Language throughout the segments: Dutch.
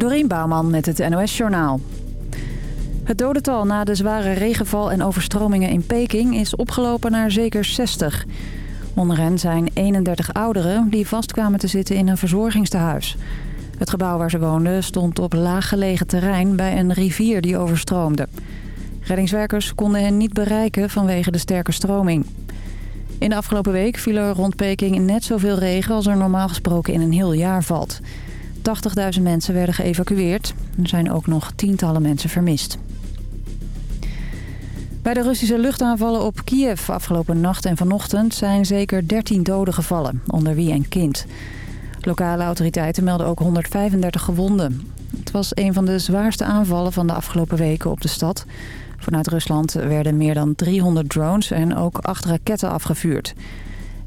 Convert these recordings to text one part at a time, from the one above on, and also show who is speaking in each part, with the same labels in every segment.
Speaker 1: Dorien Bouwman met het NOS Journaal. Het dodental na de zware regenval en overstromingen in Peking is opgelopen naar zeker 60. Onder hen zijn 31 ouderen die vastkwamen te zitten in een verzorgingstehuis. Het gebouw waar ze woonden stond op laaggelegen terrein bij een rivier die overstroomde. Reddingswerkers konden hen niet bereiken vanwege de sterke stroming. In de afgelopen week viel er rond Peking net zoveel regen als er normaal gesproken in een heel jaar valt. 80.000 mensen werden geëvacueerd. Er zijn ook nog tientallen mensen vermist. Bij de Russische luchtaanvallen op Kiev afgelopen nacht en vanochtend zijn zeker 13 doden gevallen, onder wie een kind. Lokale autoriteiten melden ook 135 gewonden. Het was een van de zwaarste aanvallen van de afgelopen weken op de stad. Vanuit Rusland werden meer dan 300 drones en ook acht raketten afgevuurd.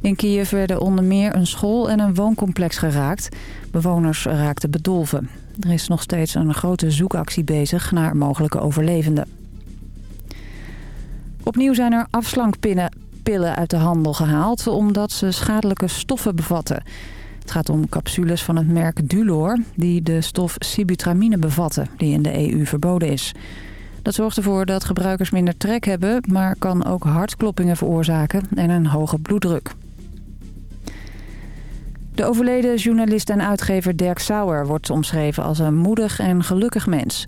Speaker 1: In Kiev werden onder meer een school en een wooncomplex geraakt. Bewoners raakten bedolven. Er is nog steeds een grote zoekactie bezig naar mogelijke overlevenden. Opnieuw zijn er afslankpillen uit de handel gehaald... omdat ze schadelijke stoffen bevatten. Het gaat om capsules van het merk Dulor... die de stof sibutramine bevatten, die in de EU verboden is. Dat zorgt ervoor dat gebruikers minder trek hebben... maar kan ook hartkloppingen veroorzaken en een hoge bloeddruk. De overleden journalist en uitgever Dirk Sauer wordt omschreven als een moedig en gelukkig mens.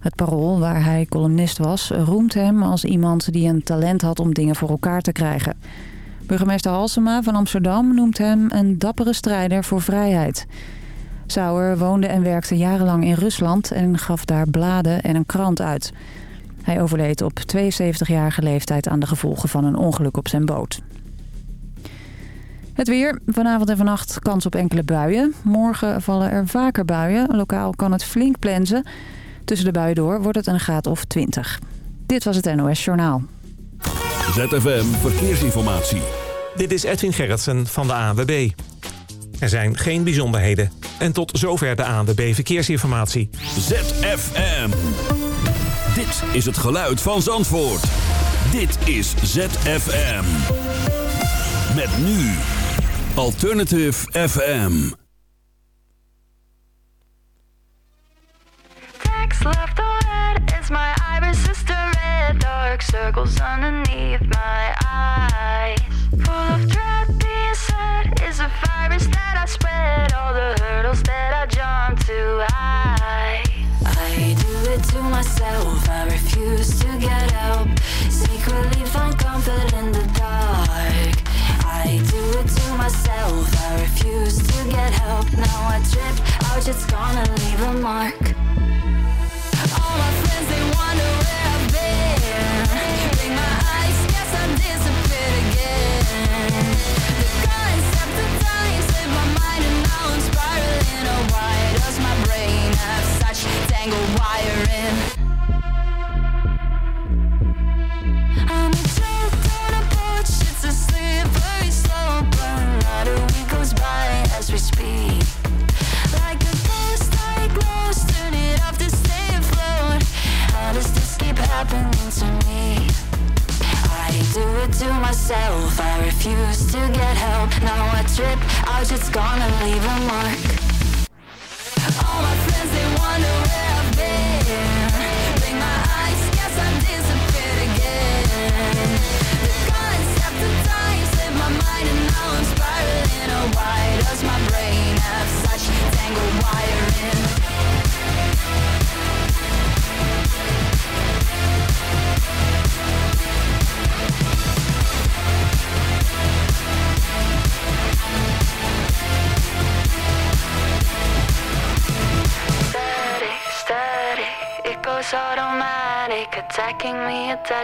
Speaker 1: Het Parool, waar hij columnist was, roemt hem als iemand die een talent had om dingen voor elkaar te krijgen. Burgemeester Halsema van Amsterdam noemt hem een dappere strijder voor vrijheid. Sauer woonde en werkte jarenlang in Rusland en gaf daar bladen en een krant uit. Hij overleed op 72-jarige leeftijd aan de gevolgen van een ongeluk op zijn boot. Het weer. Vanavond en vannacht kans op enkele buien. Morgen vallen er vaker buien. Lokaal kan het flink plensen. Tussen de buien door wordt het een graad of 20. Dit was het NOS Journaal.
Speaker 2: ZFM Verkeersinformatie.
Speaker 3: Dit is Edwin Gerritsen van de ANWB. Er zijn geen bijzonderheden. En tot zover de ANWB Verkeersinformatie.
Speaker 2: ZFM. Dit is het geluid van Zandvoort. Dit is ZFM. Met nu Alternative FM.
Speaker 4: Text left on is my iris sister red dark circles underneath my eyes. Full of dread being said is a virus that I spread. All the hurdles that I jump to I do it to myself. I refuse to get help. Secretly find comfort in the it to myself. I refuse to get help. Now I trip out, it's gonna leave a mark. All my friends, they wonder where I've been. Blink my eyes, guess I disappeared again. The concept of time slipped my mind, and now I'm spiraling. Oh, why does my brain have such tangled wiring? It's gonna leave a mark. All my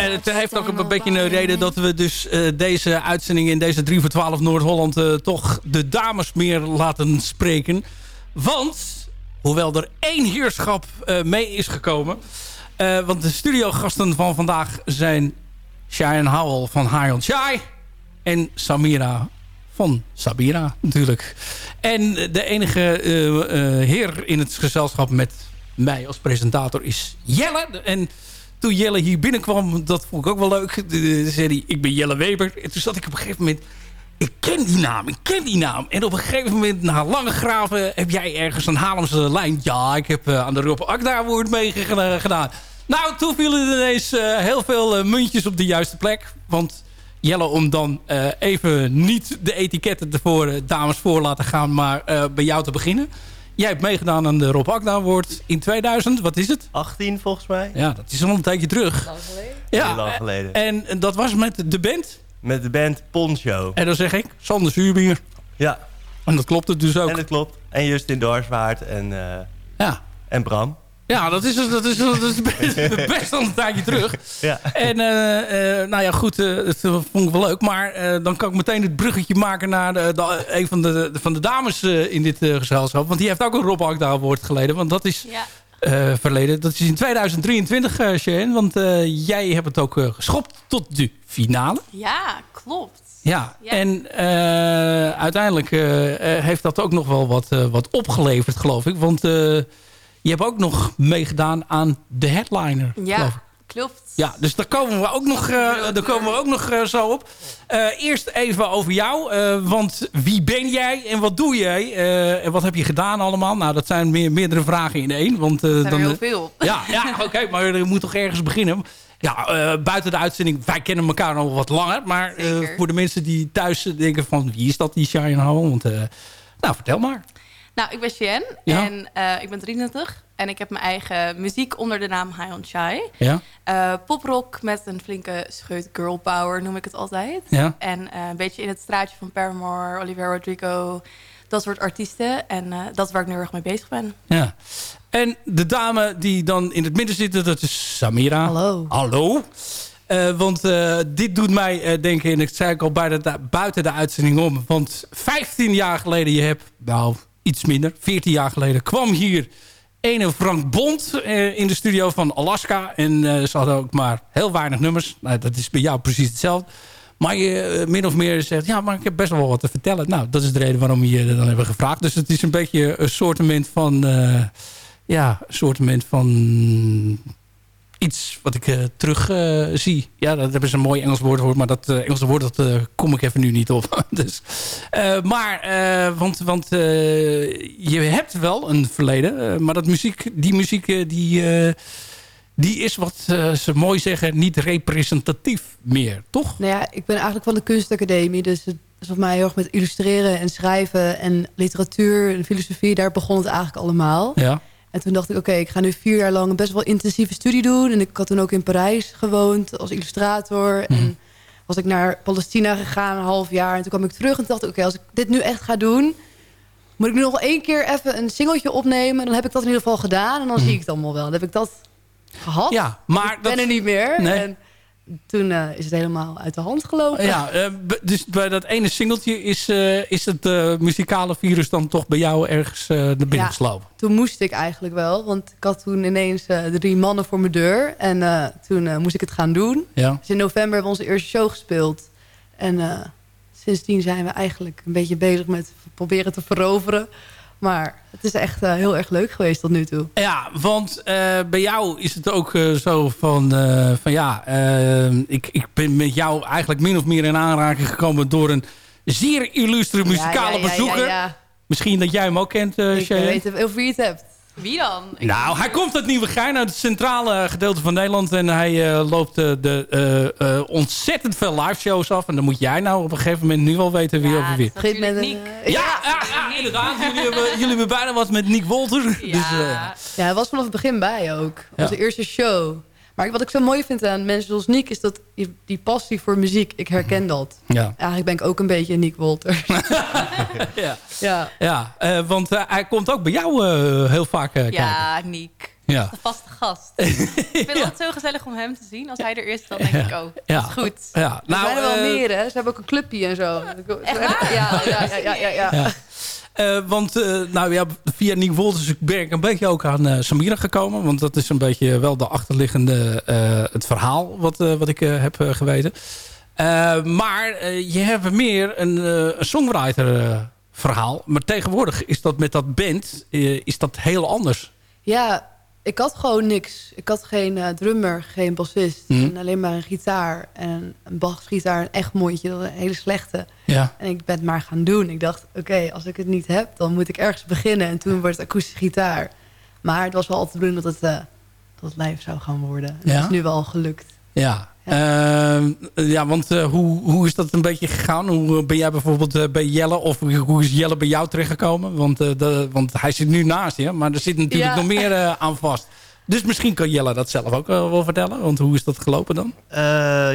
Speaker 5: Het heeft ook een beetje een reden dat we dus eh, deze uitzending in deze 3 voor 12 Noord-Holland eh, toch de dames meer laten spreken. Want, hoewel er één heerschap eh, mee is gekomen. eh, want de studiogasten van vandaag zijn Cheyenne Howell van High on Shy. En Samira van Sabira natuurlijk. En de enige eh, eh, heer in het gezelschap met mij als presentator is Jelle. En toen Jelle hier binnenkwam, dat vond ik ook wel leuk. Toen zei ik ben Jelle Weber. En toen zat ik op een gegeven moment... Ik ken die naam, ik ken die naam. En op een gegeven moment, na lange graven... heb jij ergens een Haarlemse lijn. Ja, ik heb eh, aan de Rob Akda Award meegedaan. Nou, toen vielen ineens eh, heel veel eh, muntjes op de juiste plek. Want Jelle, om dan even niet de etiketten ervoor dames voor laten gaan... maar bij jou te beginnen. Jij hebt meegedaan aan de Rob Akda Award in 2000. Wat is het?
Speaker 6: 18 volgens mij.
Speaker 5: Ja, dat is al een tijdje terug. Ja,
Speaker 6: Heel lang geleden.
Speaker 5: En dat was met de band.
Speaker 6: Met de band Poncho.
Speaker 5: En dan zeg ik, Sander Zuurbier.
Speaker 6: Ja,
Speaker 5: En dat klopt het dus ook.
Speaker 6: en dat klopt. En Justin Doorswaard en, eh,
Speaker 5: Ja,
Speaker 6: en Bram.
Speaker 5: Ja dat is, dat is, dat is best, best al een tijdje terug.
Speaker 6: Ja.
Speaker 5: En eh, eh, nou ja, goed, eh, dat vond ik wel leuk. Maar eh, dan kan ik meteen het bruggetje maken naar de, de- een van de, van de dames eh, in dit eh, gezelschap. Want die heeft ook een Rob Agda Award geleden. Want dat is
Speaker 7: Ja,
Speaker 5: eh, verleden. Dat is in 2023, eh Shane. Want eh, jij hebt het ook geschopt tot de finale.
Speaker 7: ja klopt.
Speaker 5: Ja,
Speaker 7: Ja.
Speaker 5: en eh, uiteindelijk heeft dat ook nog wel wat, eh, wat opgeleverd, geloof ik. Want eh, je hebt ook nog meegedaan aan de headliner,
Speaker 7: Ja, klopt.
Speaker 5: Ja, dus daar komen we ook nog, eh, daar komen we ook nog eh, zo op. Eh, eerst even over jou. want wie ben jij en wat doe jij? En wat heb je gedaan allemaal? Nou, dat zijn meer, meerdere vragen in één. Want,
Speaker 7: Er zijn
Speaker 5: dan,
Speaker 7: heel veel.
Speaker 5: ja, ja oké, maar je moet toch ergens beginnen. Ja, buiten de uitzending, wij kennen elkaar al wat langer. Maar voor de mensen die thuis denken van... wie is dat, die Cheyenne Howell? Want, nou, vertel maar.
Speaker 7: Nou, ik ben
Speaker 5: Ja.
Speaker 7: en eh, ik ben 33. En ik heb mijn eigen muziek onder de naam High on Shy.
Speaker 5: Ja,
Speaker 7: Eh, poprock met een flinke scheut girl power noem ik het altijd.
Speaker 5: ja,
Speaker 7: En eh, een beetje in het straatje van Paramore, Oliver Rodrigo, dat soort artiesten. En eh, dat is waar ik nu erg mee bezig ben.
Speaker 5: ja. En de dame die dan in het midden zit, dat is Samira.
Speaker 8: Hallo.
Speaker 5: Hallo. Eh, want eh, dit doet mij eh, denken, en ik zei ik al bij de, buiten de uitzending om. Want 15 jaar geleden, je hebt, nou iets minder, 14 jaar geleden, kwam hier ene Frank Bond eh, in de studio van Alaska. En eh, ze hadden ook maar heel weinig nummers. Nou, dat is bij jou precies hetzelfde. Maar je eh, min of meer zegt, ja, maar ik heb best wel wat te vertellen. Nou, dat is de reden waarom we je dan hebben gevraagd. Dus het is een beetje een soortement van... ja, een soortement van iets wat ik eh, terug eh, zie. Ja, dat hebben ze een mooi Engels woord voor, maar dat eh, Engelse woord dat, kom ik even nu niet op. dus, maar, want, want je hebt wel een verleden, maar dat muziek, die muziek die, die is wat ze mooi zeggen niet representatief meer, toch?
Speaker 8: Nou ja, ik ben eigenlijk van de kunstacademie. Dus het is voor mij heel erg met illustreren en schrijven en literatuur en filosofie. Daar begon het eigenlijk allemaal.
Speaker 5: Ja,
Speaker 8: En toen dacht ik, oké, ik ga nu vier jaar lang een best wel intensieve studie doen. En ik had toen ook in Parijs gewoond als illustrator.
Speaker 5: Mhm.
Speaker 8: En was ik naar Palestina gegaan een half jaar. En toen kwam ik terug en dacht ik, oké, als ik dit nu echt ga doen... moet ik nu nog één keer even een singeltje opnemen. Dan heb ik dat in ieder geval gedaan. En dan zie ik het allemaal wel. Dan heb ik dat gehad.
Speaker 5: ja maar
Speaker 8: ik ben
Speaker 5: dat...
Speaker 8: er niet meer.
Speaker 5: Nee.
Speaker 8: En toen eh, is het helemaal uit de hand gelopen.
Speaker 5: Ja, eh, dus bij dat ene singeltje is, eh, is het muzikale virus dan toch bij jou ergens naar binnen
Speaker 8: Ja.
Speaker 5: geslopen?
Speaker 8: Toen moest ik eigenlijk wel. Want ik had toen ineens drie mannen voor mijn deur. En toen moest ik het gaan doen.
Speaker 5: Ja.
Speaker 8: Dus in november hebben we onze eerste show gespeeld. En sindsdien zijn we eigenlijk een beetje bezig met proberen te veroveren. Maar het is echt eh, heel erg leuk geweest tot nu toe.
Speaker 5: Ja, want eh, bij jou is het ook eh, zo van, van ja, ik, ik ben met jou eigenlijk min of meer in aanraking gekomen door een zeer illustre muzikale
Speaker 8: Ja, ja, ja,
Speaker 5: bezoeker.
Speaker 8: Ja, ja.
Speaker 5: Misschien dat jij hem ook kent, eh
Speaker 8: Ik
Speaker 5: Cheyenne?
Speaker 8: weet wie je het hebt.
Speaker 7: Wie dan? Ik-
Speaker 5: Nou, hij komt uit Nieuwegein, uit het centrale gedeelte van Nederland. En hij eh, loopt eh, de, eh, eh, ontzettend veel live shows af. En dan moet jij nou op een gegeven moment nu wel weten wie
Speaker 7: Ja,
Speaker 5: over wie.
Speaker 7: dat is natuurlijk
Speaker 8: Begint met
Speaker 7: Niek.
Speaker 8: een,
Speaker 5: Ja, ja, ja, inderdaad. Jullie hebben, jullie hebben bijna wat met Nick Wolter.
Speaker 7: Ja.
Speaker 5: Dus,
Speaker 8: Ja, hij was vanaf het begin bij ook.
Speaker 5: Ja.
Speaker 8: Onze eerste show. Maar wat ik zo mooi vind aan mensen zoals Niek... is dat die, passie voor muziek, ik herken dat.
Speaker 5: ja.
Speaker 8: Eigenlijk ben ik ook een beetje Niek Wolter.
Speaker 5: ja.
Speaker 8: ja.
Speaker 5: Ja, eh, want eh, hij komt ook bij jou eh, heel vaak eh, kijken.
Speaker 7: Ja, Niek.
Speaker 5: Ja.
Speaker 7: De vaste gast. ik vind het altijd zo gezellig om hem te zien. Als hij er is, dan denk ik, oh,
Speaker 5: Ja.
Speaker 7: dat is goed.
Speaker 5: Ja,
Speaker 8: Nou, er zijn er wel meer, hè? Ze hebben ook een clubje en zo.
Speaker 7: Echt waar?
Speaker 8: Ja, ja, ja, ja,
Speaker 5: Eh, want eh, nou ja, via Nick Wolters ben ik een beetje ook aan eh, Samira gekomen. Want dat is een beetje wel de achterliggende het verhaal wat, wat ik heb geweten. Maar je hebt meer een, een songwriter verhaal. Maar tegenwoordig is dat met dat band is dat heel anders.
Speaker 8: Ja, ik had gewoon niks. Ik had geen eh, drummer, geen bassist.
Speaker 5: Mhm.
Speaker 8: En alleen maar een gitaar. En een basgitaar, een echt was een hele slechte.
Speaker 5: Ja.
Speaker 8: En ik ben het maar gaan doen. Ik dacht, oké, als ik het niet heb, dan moet ik ergens beginnen. En toen wordt het akoestische gitaar. Maar het was wel altijd de bedoeling dat het, eh, dat het live zou gaan worden. En
Speaker 5: Ja?
Speaker 8: Dat is nu wel gelukt.
Speaker 5: Ja, Ehm, ja want eh, hoe, hoe is dat een beetje gegaan? Hoe eh, ben jij bijvoorbeeld eh, bij Jelle of hoe is Jelle bij jou terechtgekomen? Want, eh, de, want hij zit nu naast je, maar er zit natuurlijk
Speaker 8: Ja.
Speaker 5: nog meer aan vast. Dus misschien kan Jelle dat zelf ook wel vertellen. Want hoe is dat gelopen dan?
Speaker 6: Eh,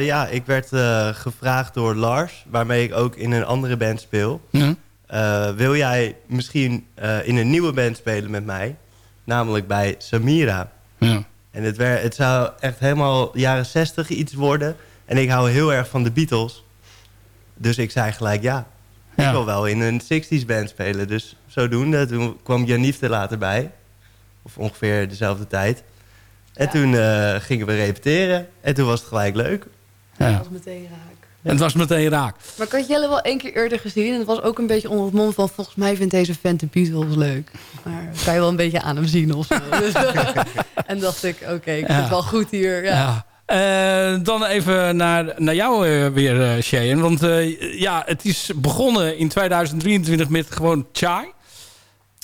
Speaker 6: ja, ik werd eh, gevraagd door Lars, waarmee ik ook in een andere band speel.
Speaker 5: Ja.
Speaker 6: Eh, wil jij misschien eh, in een nieuwe band spelen met mij? Namelijk bij Samira.
Speaker 5: Ja.
Speaker 6: En het, wer- het zou echt helemaal jaren 60 iets worden. En ik hou heel erg van de Beatles. Dus ik zei gelijk ja.
Speaker 5: Ja.
Speaker 6: Ik wil wel in een 60s band spelen. Dus zodoende. Toen kwam Janief er later bij. Of ongeveer dezelfde tijd. En toen eh, gingen we repeteren. En toen was het gelijk leuk.
Speaker 5: Ja.
Speaker 8: Dat was meteen raak.
Speaker 5: En het was meteen raak.
Speaker 8: Maar ik had Jelle wel één keer eerder gezien. En het was ook een beetje onder het mond van... volgens mij vindt deze vent de Beatles leuk. Maar kan je wel een beetje aan hem zien of zo. Dus, en dacht ik, oké, ik vind het wel goed hier. Ja.
Speaker 5: Eh, dan even naar, naar jou eh, weer, eh Cheyenne. Want ja, het is begonnen in 2023 met gewoon chai.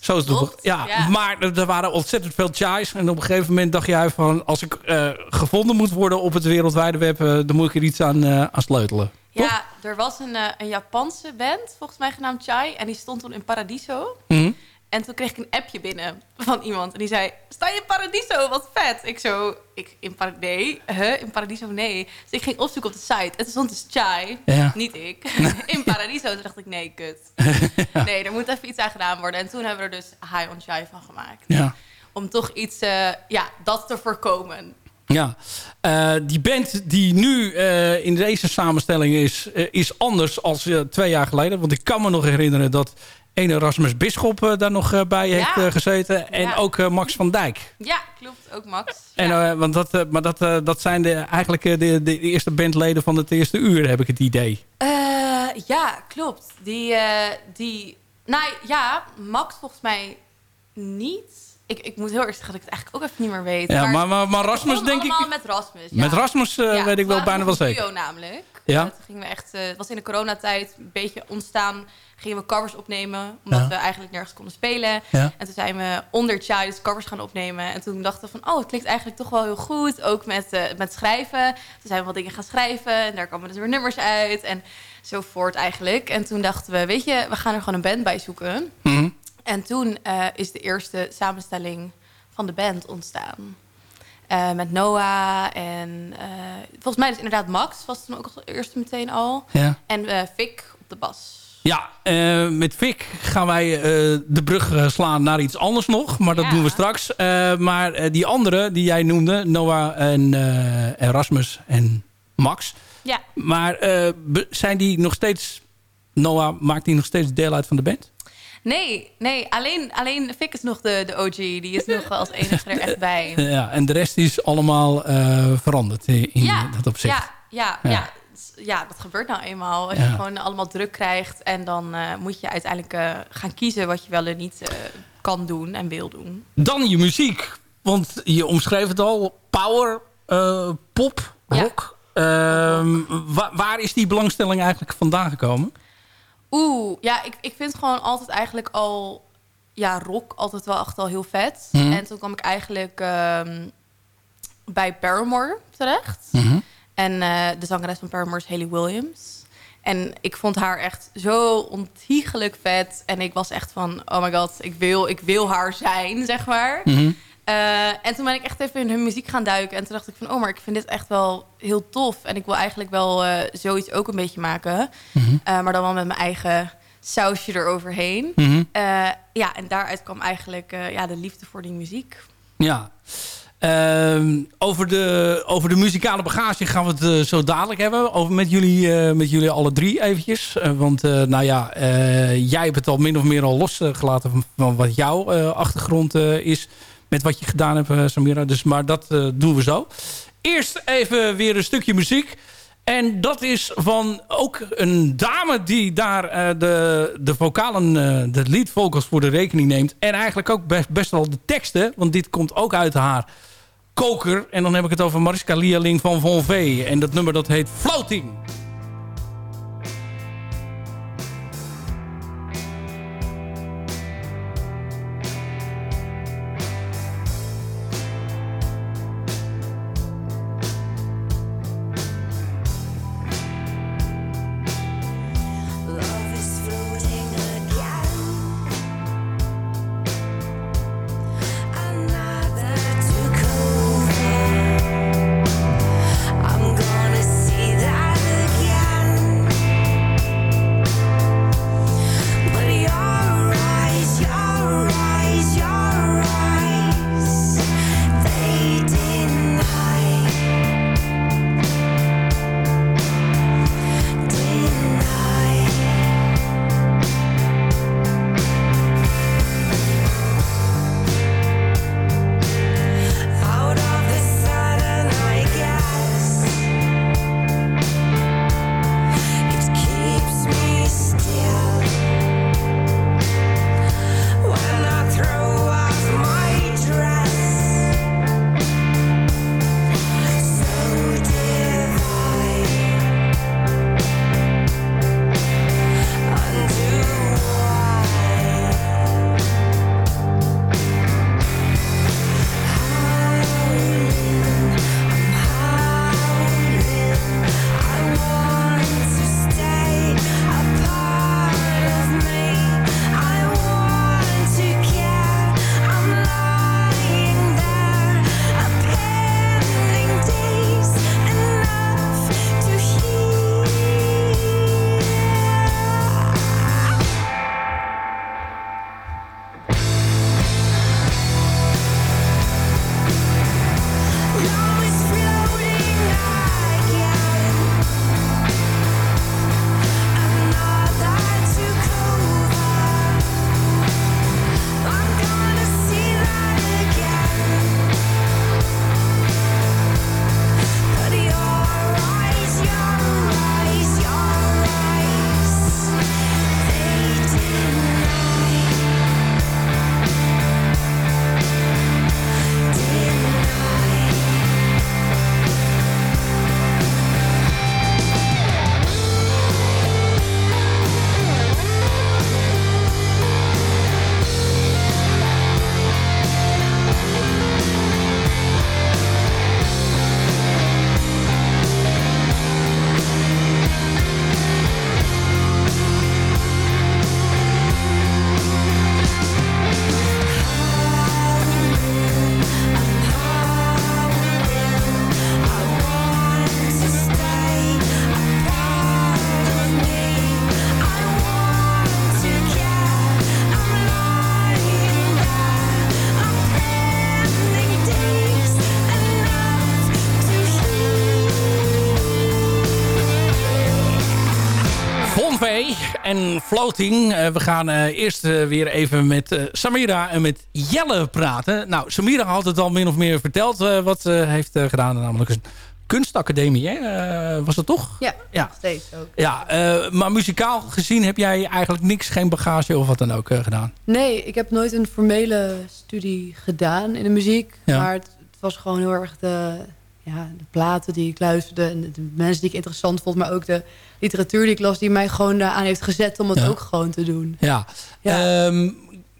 Speaker 5: Zo is het toch? Ja,
Speaker 7: ja.
Speaker 5: maar er, waren ontzettend veel chais. En op een gegeven moment dacht jij van... als ik eh, gevonden moet worden op het wereldwijde web... eh, dan moet ik er iets aan, eh, aan sleutelen. Toch?
Speaker 7: Ja, er was een, een Japanse band, volgens mij genaamd Chai. En die stond toen in Paradiso.
Speaker 5: Mhm.
Speaker 7: En toen kreeg ik een appje binnen van iemand. En die zei, sta je in Paradiso? Wat vet. Ik zo, ik, in Paradiso? Nee. Huh? In Paradiso? Nee. Dus ik ging opzoeken op de site. En toen stond dus Chai.
Speaker 5: Ja.
Speaker 7: Niet ik. in Paradiso. Toen dacht ik, nee, kut. Nee, er moet even iets aan gedaan worden. En toen hebben we er dus High on Chai van gemaakt.
Speaker 5: Ja.
Speaker 7: Om toch iets, eh, ja, dat te voorkomen.
Speaker 5: Ja, Eh, die band die nu eh, in deze samenstelling is, is anders als twee jaar geleden. Want ik kan me nog herinneren dat ene Rasmus Bisschop eh, daar nog eh, bij
Speaker 7: Ja.
Speaker 5: heeft eh, gezeten. En
Speaker 7: Ja.
Speaker 5: ook Max van Dijk.
Speaker 7: Ja, klopt. Ook Max.
Speaker 5: En,
Speaker 7: ja.
Speaker 5: want dat, maar dat, dat zijn de, eigenlijk de, de eerste bandleden van het eerste uur, heb ik het idee.
Speaker 7: Ja, klopt. Die, die... Nou ja, Max volgens mij niet. Ik, ik moet heel erg zeggen dat ik het eigenlijk ook even niet meer weet.
Speaker 5: Ja, maar, maar, Rasmus denk ik...
Speaker 7: allemaal met Rasmus. ja.
Speaker 5: Met Rasmus eh,
Speaker 7: Ja,
Speaker 5: weet ik
Speaker 7: we
Speaker 5: wel bijna wel zeker.
Speaker 7: duo namelijk.
Speaker 5: Ja?
Speaker 7: Toen gingen we echt, eh, het was in de coronatijd een beetje ontstaan. Gingen we covers opnemen, omdat
Speaker 5: Ja.
Speaker 7: we eigenlijk nergens konden spelen.
Speaker 5: Ja.
Speaker 7: En toen zijn we onder Chai dus covers gaan opnemen. En toen dachten we van, oh, het klinkt eigenlijk toch wel heel goed. Ook met, eh, met schrijven. Toen zijn we wat dingen gaan schrijven. En daar kwamen dus weer nummers uit. En zo voort eigenlijk. En toen dachten we, weet je, we gaan er gewoon een band bij zoeken.
Speaker 5: Mhm.
Speaker 7: En toen eh, is de eerste samenstelling van de band ontstaan. Eh, met Noah en eh, volgens mij is inderdaad Max was toen ook als eerste meteen al.
Speaker 5: Ja.
Speaker 7: En Vic op de bas.
Speaker 5: Ja, met Vic gaan wij de brug slaan naar iets anders nog. Maar dat
Speaker 7: Ja.
Speaker 5: doen we straks. Maar die andere die jij noemde, Noah en Erasmus en Max.
Speaker 7: Ja,
Speaker 5: Maar zijn die nog steeds... Noah, maakt die nog steeds deel uit van de band?
Speaker 7: Nee, nee alleen, alleen Vic is nog de, de OG. Die is nog als enige er echt bij.
Speaker 5: Ja, en de rest is allemaal eh, veranderd in,
Speaker 7: ja,
Speaker 5: dat opzicht.
Speaker 7: Ja, ja,
Speaker 5: Ja.
Speaker 7: ja. ja, dat gebeurt nou eenmaal. Als je gewoon allemaal druk krijgt. En dan eh, moet je uiteindelijk eh, gaan kiezen wat je wel en niet kan doen en wil doen.
Speaker 5: Dan je muziek. Want je omschreef het al. Power, pop, rock. Ehm, wa- waar is die belangstelling eigenlijk vandaan gekomen?
Speaker 7: Oeh, ja, ik, ik vind gewoon altijd eigenlijk al... Ja, rock altijd wel echt al heel vet.
Speaker 5: Mhm.
Speaker 7: En toen kwam ik eigenlijk ehm, bij Paramore terecht. En eh, de zangeres van Paramore is Haley Williams. En ik vond haar echt zo ontiegelijk vet. En ik was echt van, oh my god, ik wil, ik wil haar zijn, zeg maar.
Speaker 5: Mhm.
Speaker 7: Eh, en toen ben ik echt even in hun muziek gaan duiken. En toen dacht ik van, oh, maar ik vind dit echt wel heel tof. En ik wil eigenlijk wel eh, zoiets ook een beetje maken.
Speaker 5: Mhm.
Speaker 7: Eh, maar dan wel met mijn eigen sausje eroverheen.
Speaker 5: Mhm.
Speaker 7: Ja, en daaruit kwam eigenlijk ja, de liefde voor die muziek.
Speaker 4: Ja. Ehm, over, de, over de muzikale bagage gaan we het zo dadelijk hebben. Over met, jullie, met jullie alle drie eventjes. Want nou ja, jij hebt het al min of meer al losgelaten van, van wat jouw achtergrond is. Met wat je gedaan hebt, Samira. Dus, maar dat doen we zo. Eerst even weer een stukje muziek. En dat is van ook een dame die daar de, de vocalen, de lead vocals voor de rekening neemt. En eigenlijk ook best, best wel de teksten. Want dit komt ook uit haar koker. En dan heb ik het over Mariska Lialing van Von V. En dat nummer dat heet Floating. En Floating. Eh, we gaan eh, eerst eh, weer even met Samira en met Jelle praten. Nou, Samira had het al min of meer verteld wat ze heeft gedaan. Namelijk een kunstacademie, hè? Was dat toch?
Speaker 8: Ja,
Speaker 4: Ja.
Speaker 8: steeds ook.
Speaker 4: Ja, maar muzikaal gezien heb jij eigenlijk niks, geen bagage of wat dan ook gedaan.
Speaker 8: Nee, ik heb nooit een formele studie gedaan in de muziek.
Speaker 4: Ja.
Speaker 8: Maar het, het was gewoon heel erg de, ja, de platen die ik luisterde... en de, mensen die ik interessant vond... maar ook de literatuur die ik las... die mij gewoon aan heeft gezet om het
Speaker 4: Ja.
Speaker 8: ook gewoon te doen.
Speaker 4: Ja.
Speaker 8: Ja.
Speaker 4: Ehm,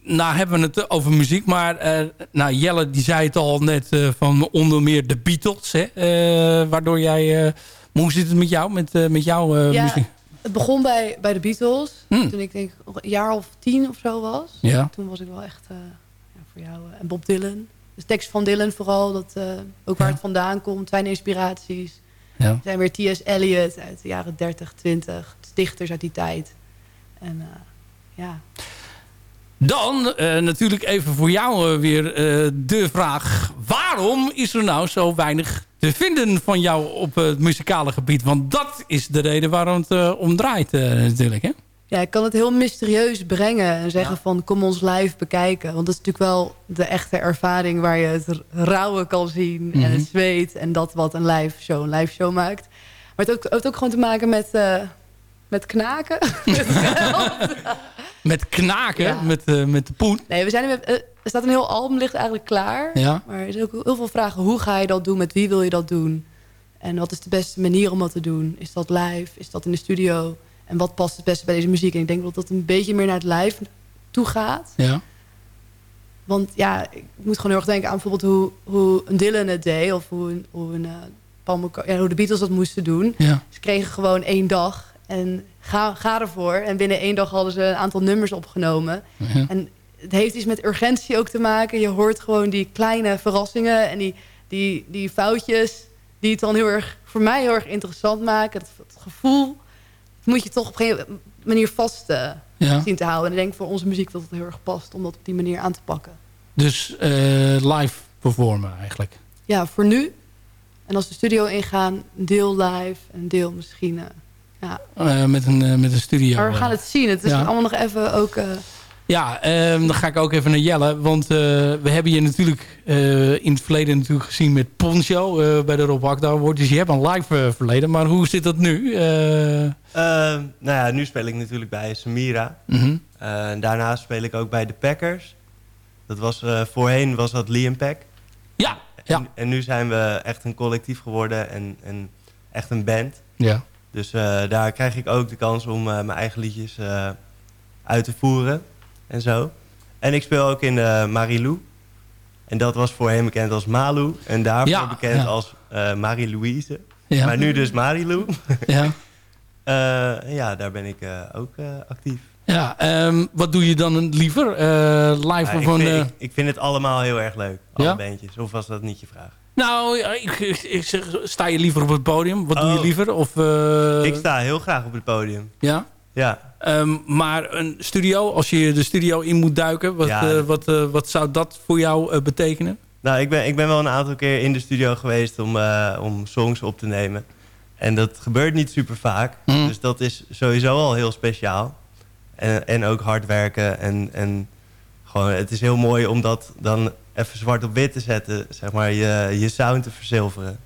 Speaker 4: nou hebben we het over muziek, maar eh, nou, Jelle die zei het al net eh, van onder meer de Beatles. Hè, eh, waardoor jij, eh, hoe zit het met jou, met, eh, met jouw eh,
Speaker 8: Ja,
Speaker 4: muziek?
Speaker 8: Het begon bij, bij de Beatles.
Speaker 4: Hmm.
Speaker 8: Toen ik denk een jaar of tien of zo was.
Speaker 4: Ja.
Speaker 8: Toen was ik wel echt eh, voor jou. eh, en Bob Dylan. De tekst van Dylan vooral. Dat, eh, ook waar
Speaker 4: Ja.
Speaker 8: het vandaan komt. Zijn inspiraties.
Speaker 4: Ja.
Speaker 8: Er zijn weer T.S. Eliot uit de jaren 30, 20. Dichters uit die tijd. En eh, ja.
Speaker 5: Dan eh, natuurlijk even voor jou weer de vraag... waarom is er nou zo weinig te vinden van jou op het muzikale gebied? Want dat is de reden waarom het om draait eh, natuurlijk, hè?
Speaker 8: Ja, ik kan het heel mysterieus brengen en zeggen van kom ons live bekijken. Want dat is natuurlijk wel de echte ervaring waar je het rauwe kan zien en
Speaker 5: Mhm.
Speaker 8: het zweet. En dat wat een live show een live show maakt. Maar het, ook, het heeft ook gewoon te maken met, eh, met knaken.
Speaker 5: Met knaken,
Speaker 8: Ja.
Speaker 5: met, eh, met de poen.
Speaker 8: nee, we zijn er, met, eh, er staat een heel album ligt eigenlijk klaar.
Speaker 5: Ja.
Speaker 8: Maar er zijn ook heel veel vragen. Hoe ga je dat doen? Met wie wil je dat doen? En wat is de beste manier om dat te doen? Is dat live? Is dat in de studio? En wat past het beste bij deze muziek? En ik denk dat dat een beetje meer naar het live toe gaat.
Speaker 5: Ja.
Speaker 8: Want ja, ik moet gewoon heel erg denken aan bijvoorbeeld hoe, hoe een Dylan het deed. Of hoe, een- hoe, een, eh, Paul ja, hoe de Beatles dat moesten doen.
Speaker 5: Ja.
Speaker 8: Ze kregen gewoon één dag. En ga, ga ervoor. En binnen één dag hadden ze een aantal nummers opgenomen.
Speaker 5: Ja.
Speaker 8: En het heeft iets met urgentie ook te maken. Je hoort gewoon die kleine verrassingen en die, die, die foutjes... die het dan heel erg, voor mij heel erg interessant maken. Het, het gevoel moet je toch op een manier vast eh,
Speaker 5: Ja.
Speaker 8: zien te houden. En ik denk voor onze muziek dat het heel erg past om dat op die manier aan te pakken.
Speaker 5: Dus eh, live performen eigenlijk.
Speaker 8: Ja, voor nu. En als we de studio ingaan, een deel live, een deel misschien... eh, ja.
Speaker 5: Met, een, met een studio.
Speaker 8: Maar we gaan het zien. Het is
Speaker 5: Ja.
Speaker 8: allemaal nog even ook...
Speaker 5: Ja, ehm, dan ga ik ook even naar Jelle. Want eh, we hebben je natuurlijk eh, in het verleden natuurlijk gezien met Poncho eh, bij de Rob Akda Award. Dus je hebt een live verleden. Maar hoe zit dat nu? Eh,
Speaker 6: Eh, nou ja, nu speel ik natuurlijk bij Samira. en daarnaast speel ik ook bij de Packers. Dat was, voorheen was dat Liam Pack.
Speaker 5: Ja, ja.
Speaker 6: En, en nu zijn we echt een collectief geworden en, en echt een band.
Speaker 5: ja.
Speaker 6: Dus daar krijg ik ook de kans om mijn eigen liedjes uit te voeren en zo. En ik speel ook in uh, Marilou. En dat was voorheen bekend als Malu. En daarvoor
Speaker 5: Ja,
Speaker 6: bekend
Speaker 5: ja.
Speaker 6: als eh Marie-Louise.
Speaker 5: Ja.
Speaker 6: Maar nu dus Marilou.
Speaker 5: ja.
Speaker 6: Eh, ja, daar ben ik eh, ook eh, actief.
Speaker 5: ja ehm, wat doe je dan liever? Eh, live
Speaker 6: Ja,
Speaker 5: of
Speaker 6: ik, vind,
Speaker 5: eh,
Speaker 6: ik, ik vind het allemaal heel erg leuk. Alle bandjes. Of was dat niet je vraag?
Speaker 5: Nou, ik, zeg, sta je liever op het podium? Wat doe je
Speaker 6: Oh.
Speaker 5: liever? Of, eh,
Speaker 6: ik sta heel graag op het podium.
Speaker 5: Ja?
Speaker 6: Ja.
Speaker 5: Ehm, maar een studio, als je de studio in moet duiken... wat,
Speaker 6: Ja.
Speaker 5: eh, wat, eh, wat zou dat voor jou eh, betekenen?
Speaker 6: Nou, ik ben, ik ben wel een aantal keer in de studio geweest om, om songs op te nemen. En dat gebeurt niet super vaak.
Speaker 5: Mhm.
Speaker 6: Dus dat is sowieso al heel speciaal. En, en ook hard werken. En, en gewoon, het is heel mooi om dat dan even zwart op wit te zetten. Zeg maar, je, je sound te verzilveren.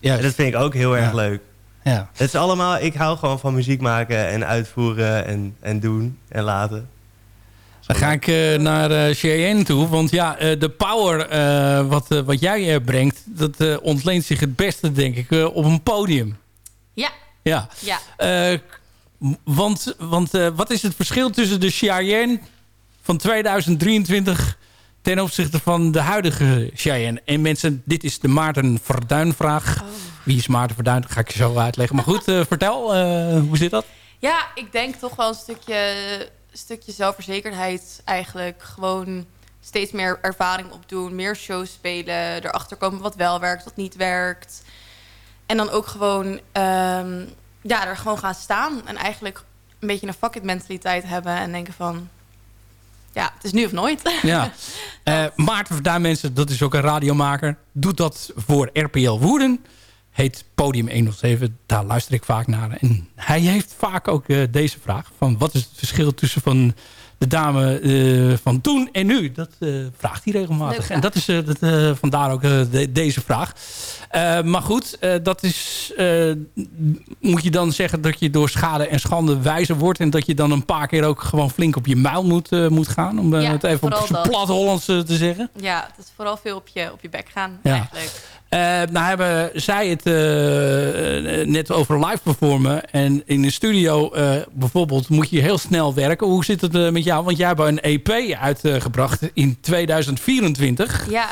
Speaker 5: Ja,
Speaker 6: dat vind ik ook heel erg
Speaker 5: Ja.
Speaker 6: leuk.
Speaker 5: Ja.
Speaker 6: Het is allemaal, ik hou gewoon van muziek maken en uitvoeren en, en doen en laten.
Speaker 5: Dan ga ik eh, naar eh Cheyenne toe. Want ja, eh, de power eh, wat, wat jij brengt... dat eh, ontleent zich het beste, denk ik, eh, op een podium.
Speaker 7: Ja,
Speaker 5: Ja.
Speaker 7: ja.
Speaker 5: Eh, want want eh, wat is het verschil tussen de Cheyenne van 2023... ten opzichte van de huidige Cheyenne? En mensen, dit is de Maarten Verduin vraag. Wie is Maarten Verduin? Dat ga ik je zo uitleggen. Maar goed, eh, vertel, eh, hoe zit dat?
Speaker 7: Ja, ik denk toch wel een stukje, stukje zelfverzekerdheid eigenlijk. Gewoon steeds meer ervaring opdoen, meer shows spelen, erachter komen wat wel werkt, wat niet werkt. En dan ook gewoon, ehm, ja, er gewoon gaan staan en eigenlijk een beetje een fuck it mentaliteit hebben en denken van, ja, het is nu of nooit.
Speaker 5: Ja. Eh, Maarten Verduin, mensen, dat is ook een radiomaker. Doet dat voor RPL Woerden. Heet Podium 107. Daar luister ik vaak naar. En hij heeft vaak ook eh, deze vraag. Van wat is het verschil tussen van de dame eh, van toen en nu? Dat eh, vraagt hij regelmatig. En dat is eh, dat, vandaar ook de- deze vraag. Maar goed, dat is... moet je dan zeggen dat je door schade en schande wijzer wordt... en dat je dan een paar keer ook gewoon flink op je muil moet, moet gaan... om
Speaker 7: Ja,
Speaker 5: het even op plat Hollands te zeggen.
Speaker 7: Ja, het is vooral veel op je, op je bek gaan
Speaker 5: Ja.
Speaker 7: eigenlijk.
Speaker 5: Eh, nou hebben zij het eh, eh, net over live performen. En in de studio bijvoorbeeld moet je heel snel werken. Hoe zit het met jou? Want jij hebt een EP uitgebracht in 2024.
Speaker 7: Ja,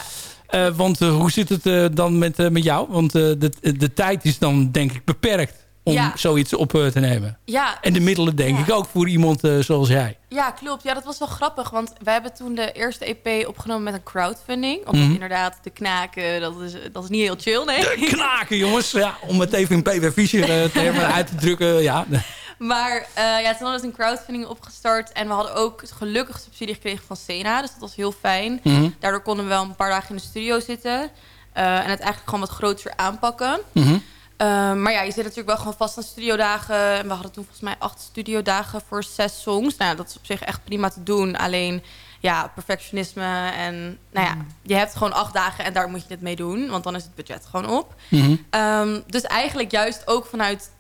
Speaker 5: want hoe zit het dan met, met jou? Want de, de tijd is dan denk ik beperkt om
Speaker 7: Ja.
Speaker 5: zoiets op eh, te nemen.
Speaker 7: ja.
Speaker 5: En de middelen denk
Speaker 7: Ja.
Speaker 5: ik ook voor iemand eh, zoals jij.
Speaker 7: Ja, klopt. Ja, dat was wel grappig. Want wij hebben toen de eerste EP opgenomen met een crowdfunding. Omdat
Speaker 5: Mhm.
Speaker 7: inderdaad de knaken, dat is, dat is niet heel chill, nee.
Speaker 5: Knaken jongens, ja, om het even in PW Fischer eh, termen uit te drukken. Ja.
Speaker 7: Maar eh, ja, toen hadden we een crowdfunding opgestart. En we hadden ook gelukkig subsidie gekregen van Sena. Dus dat was heel fijn.
Speaker 5: Mhm.
Speaker 7: Daardoor konden we wel een paar dagen in de studio zitten. en het eigenlijk gewoon wat groter aanpakken.
Speaker 5: Mhm.
Speaker 7: Eh, maar ja, je zit natuurlijk wel gewoon vast aan studiodagen. En we hadden toen volgens mij acht studiodagen voor zes songs. Nou, dat is op zich echt prima te doen. Alleen, ja, perfectionisme. En nou ja, je hebt gewoon acht dagen en daar moet je het mee doen. Want dan is het budget gewoon op.
Speaker 5: Mhm.
Speaker 7: Ehm, dus eigenlijk juist ook vanuit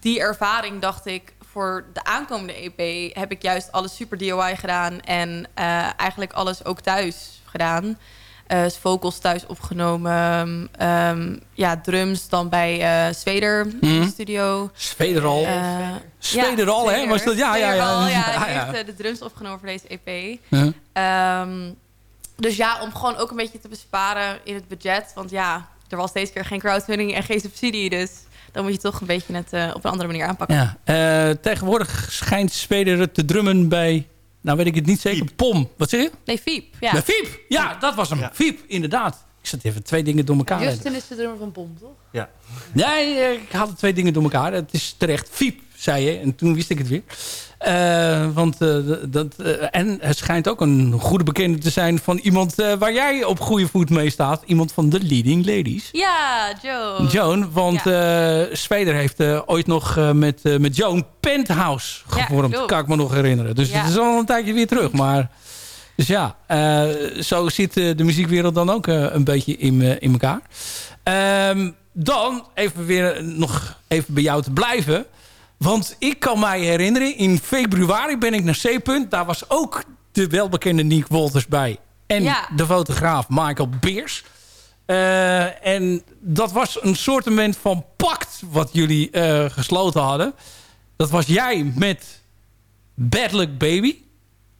Speaker 7: die ervaring dacht ik... voor de aankomende EP heb ik juist alles super DIY gedaan. En eh, eigenlijk alles ook thuis gedaan. Eh vocals thuis opgenomen. Ehm, ja, drums dan bij eh Zweder in
Speaker 5: Mhm.
Speaker 7: de studio.
Speaker 5: Zwederal.
Speaker 7: Eh,
Speaker 5: Zwederal, hè?
Speaker 7: Zweder.
Speaker 5: Was dat? Ja, ja, ja.
Speaker 7: Ja.
Speaker 5: Ja.
Speaker 7: heeft de drums opgenomen voor deze EP. Ehm, dus ja, om gewoon ook een beetje te besparen in het budget. Want ja, er was deze keer geen crowdfunding en geen subsidie. Dus dan moet je toch een beetje het eh, op een andere manier aanpakken.
Speaker 5: Ja. Eh, tegenwoordig schijnt Zweder te drummen bij... Nou weet ik het niet zeker. Pom. Wat zeg je?
Speaker 7: Nee, Fiep. Ja.
Speaker 5: Bij Fiep. Ja, dat was hem.
Speaker 6: Ja.
Speaker 5: Fiep, inderdaad. Ik zat even twee dingen door elkaar.
Speaker 8: Justin is de drummer van Pom, toch?
Speaker 6: Ja.
Speaker 5: Nee, eh, ik haalde twee dingen door elkaar. Het is terecht. Fiep, zei je. En toen wist ik het weer. Eh, want, eh, dat, eh, en het schijnt ook een goede bekende te zijn van iemand waar jij op goede voet mee staat. Iemand van de Leading Ladies.
Speaker 7: Ja, Joe.
Speaker 5: Joan, want Zweder heeft ooit nog met, met Joan Penthouse
Speaker 7: Ja,
Speaker 5: gevormd. kan ik me nog herinneren. Dus
Speaker 7: Ja.
Speaker 5: het is al een tijdje weer terug. Maar, dus ja, zo zit de muziekwereld dan ook een beetje in, in elkaar. Ehm, dan even weer nog even bij jou te blijven. Want ik kan mij herinneren, in februari ben ik naar C-punt. Daar was ook de welbekende Nick Wolters bij. En
Speaker 7: Ja.
Speaker 5: de fotograaf Michael Beers. Eh, en dat was een soortement van pact wat jullie eh, gesloten hadden. Dat was jij met Bad Luck Baby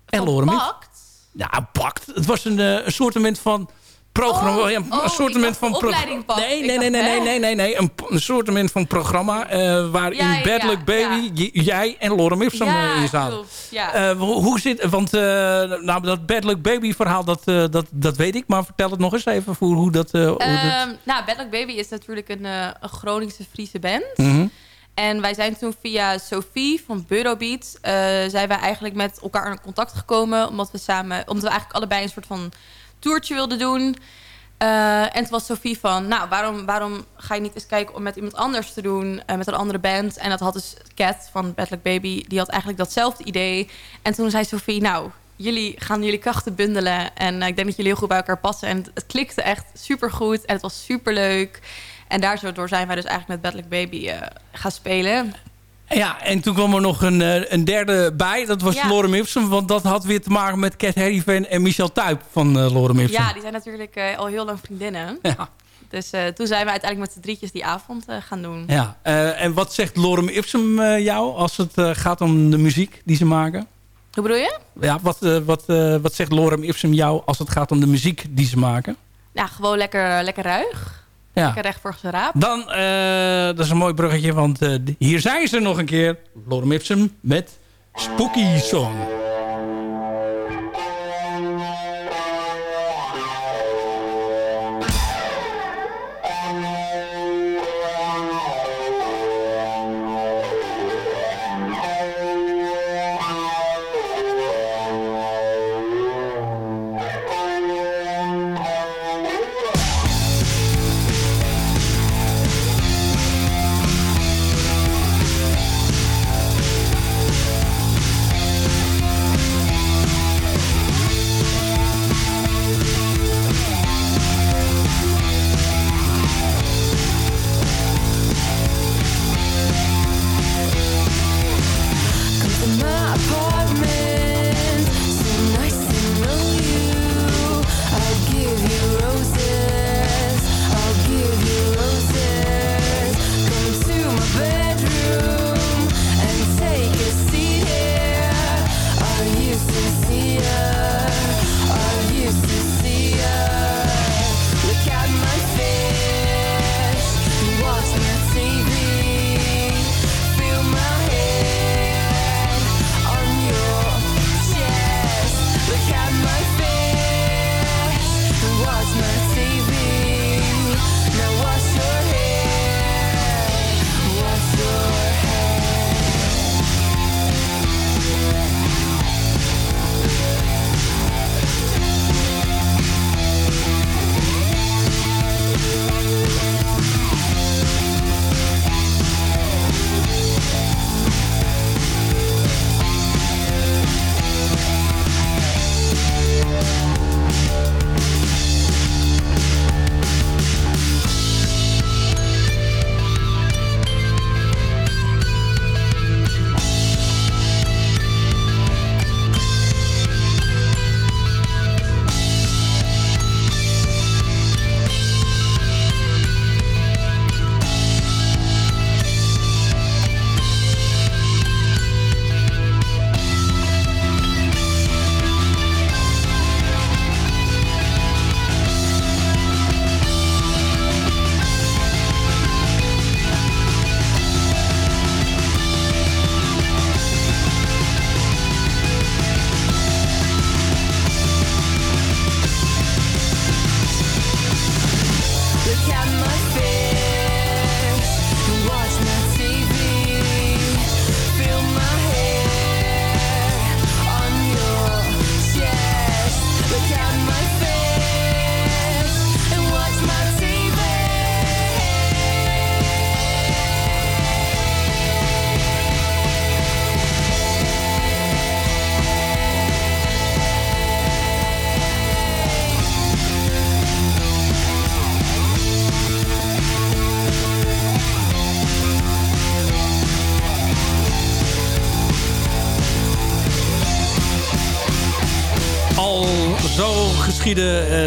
Speaker 5: en
Speaker 7: Van
Speaker 5: Lorem Ipsum.
Speaker 7: Pact?
Speaker 5: Ja, pact. Het was een, eh, een van programma.
Speaker 7: Oh, oh,
Speaker 5: een
Speaker 7: ik
Speaker 5: soortement van
Speaker 7: opleiding.
Speaker 5: Nee, nee, nee, nee, nee, nee, nee, nee. Een, een soortement van programma eh, waarin
Speaker 7: Ja, ja,
Speaker 5: Bad Luck
Speaker 7: ja,
Speaker 5: Baby, jij en Lorem Ipsum
Speaker 7: Ja,
Speaker 5: eh, in zaten.
Speaker 7: Ja.
Speaker 5: Eh, hoe, zit Want uh, nou, dat Bad Luck Baby verhaal, dat, uh, dat, dat weet ik. Maar vertel het nog eens even voor hoe dat... Uh, hoe dat...
Speaker 7: Um, nou, Bad Luck Baby is natuurlijk een, uh, een Groningse Friese band.
Speaker 5: Mm -hmm.
Speaker 7: En wij zijn toen via Sophie van Bureaubeat... Uh, zijn wij eigenlijk met elkaar in contact gekomen. Omdat we samen... Omdat we eigenlijk allebei een soort van toertje wilden doen. Uh, en toen was Sophie van... Nou, waarom, waarom ga je niet eens kijken om met iemand anders te doen? Uh, met een andere band. En dat had dus Cat van Bad Luck Baby. Die had eigenlijk datzelfde idee. En toen zei Sophie... Nou, jullie gaan jullie krachten bundelen. En uh, ik denk dat jullie heel goed bij elkaar passen. En het, het klikte echt super goed. En het was super leuk. En daardoor zijn wij dus eigenlijk met Bad Luck Baby gaan spelen.
Speaker 5: Ja, en toen kwam er nog een, uh, een derde bij. Dat was ja. Lorem Ipsum. Want dat had weer te maken met Cat Harryvan en Michel Tuyp van uh, Lorem Ipsum.
Speaker 7: Ja, die zijn natuurlijk uh, al heel lang vriendinnen. Ja. Dus toen zijn we uiteindelijk met z'n drietjes die avond gaan doen.
Speaker 5: Ja, en wat zegt Lorem Ipsum jou als het gaat om de muziek die ze maken?
Speaker 7: Hoe bedoel je?
Speaker 5: Ja, wat, wat, wat zegt Lorem Ipsum jou als het gaat om de muziek die ze maken?
Speaker 7: Ja, gewoon lekker, lekker ruig. Ja. Lekker recht voor zijn raap.
Speaker 5: Dan, uh, dat is een mooi bruggetje, want uh, hier zijn ze nog een keer. Lorem Ipsum met Spooky Song.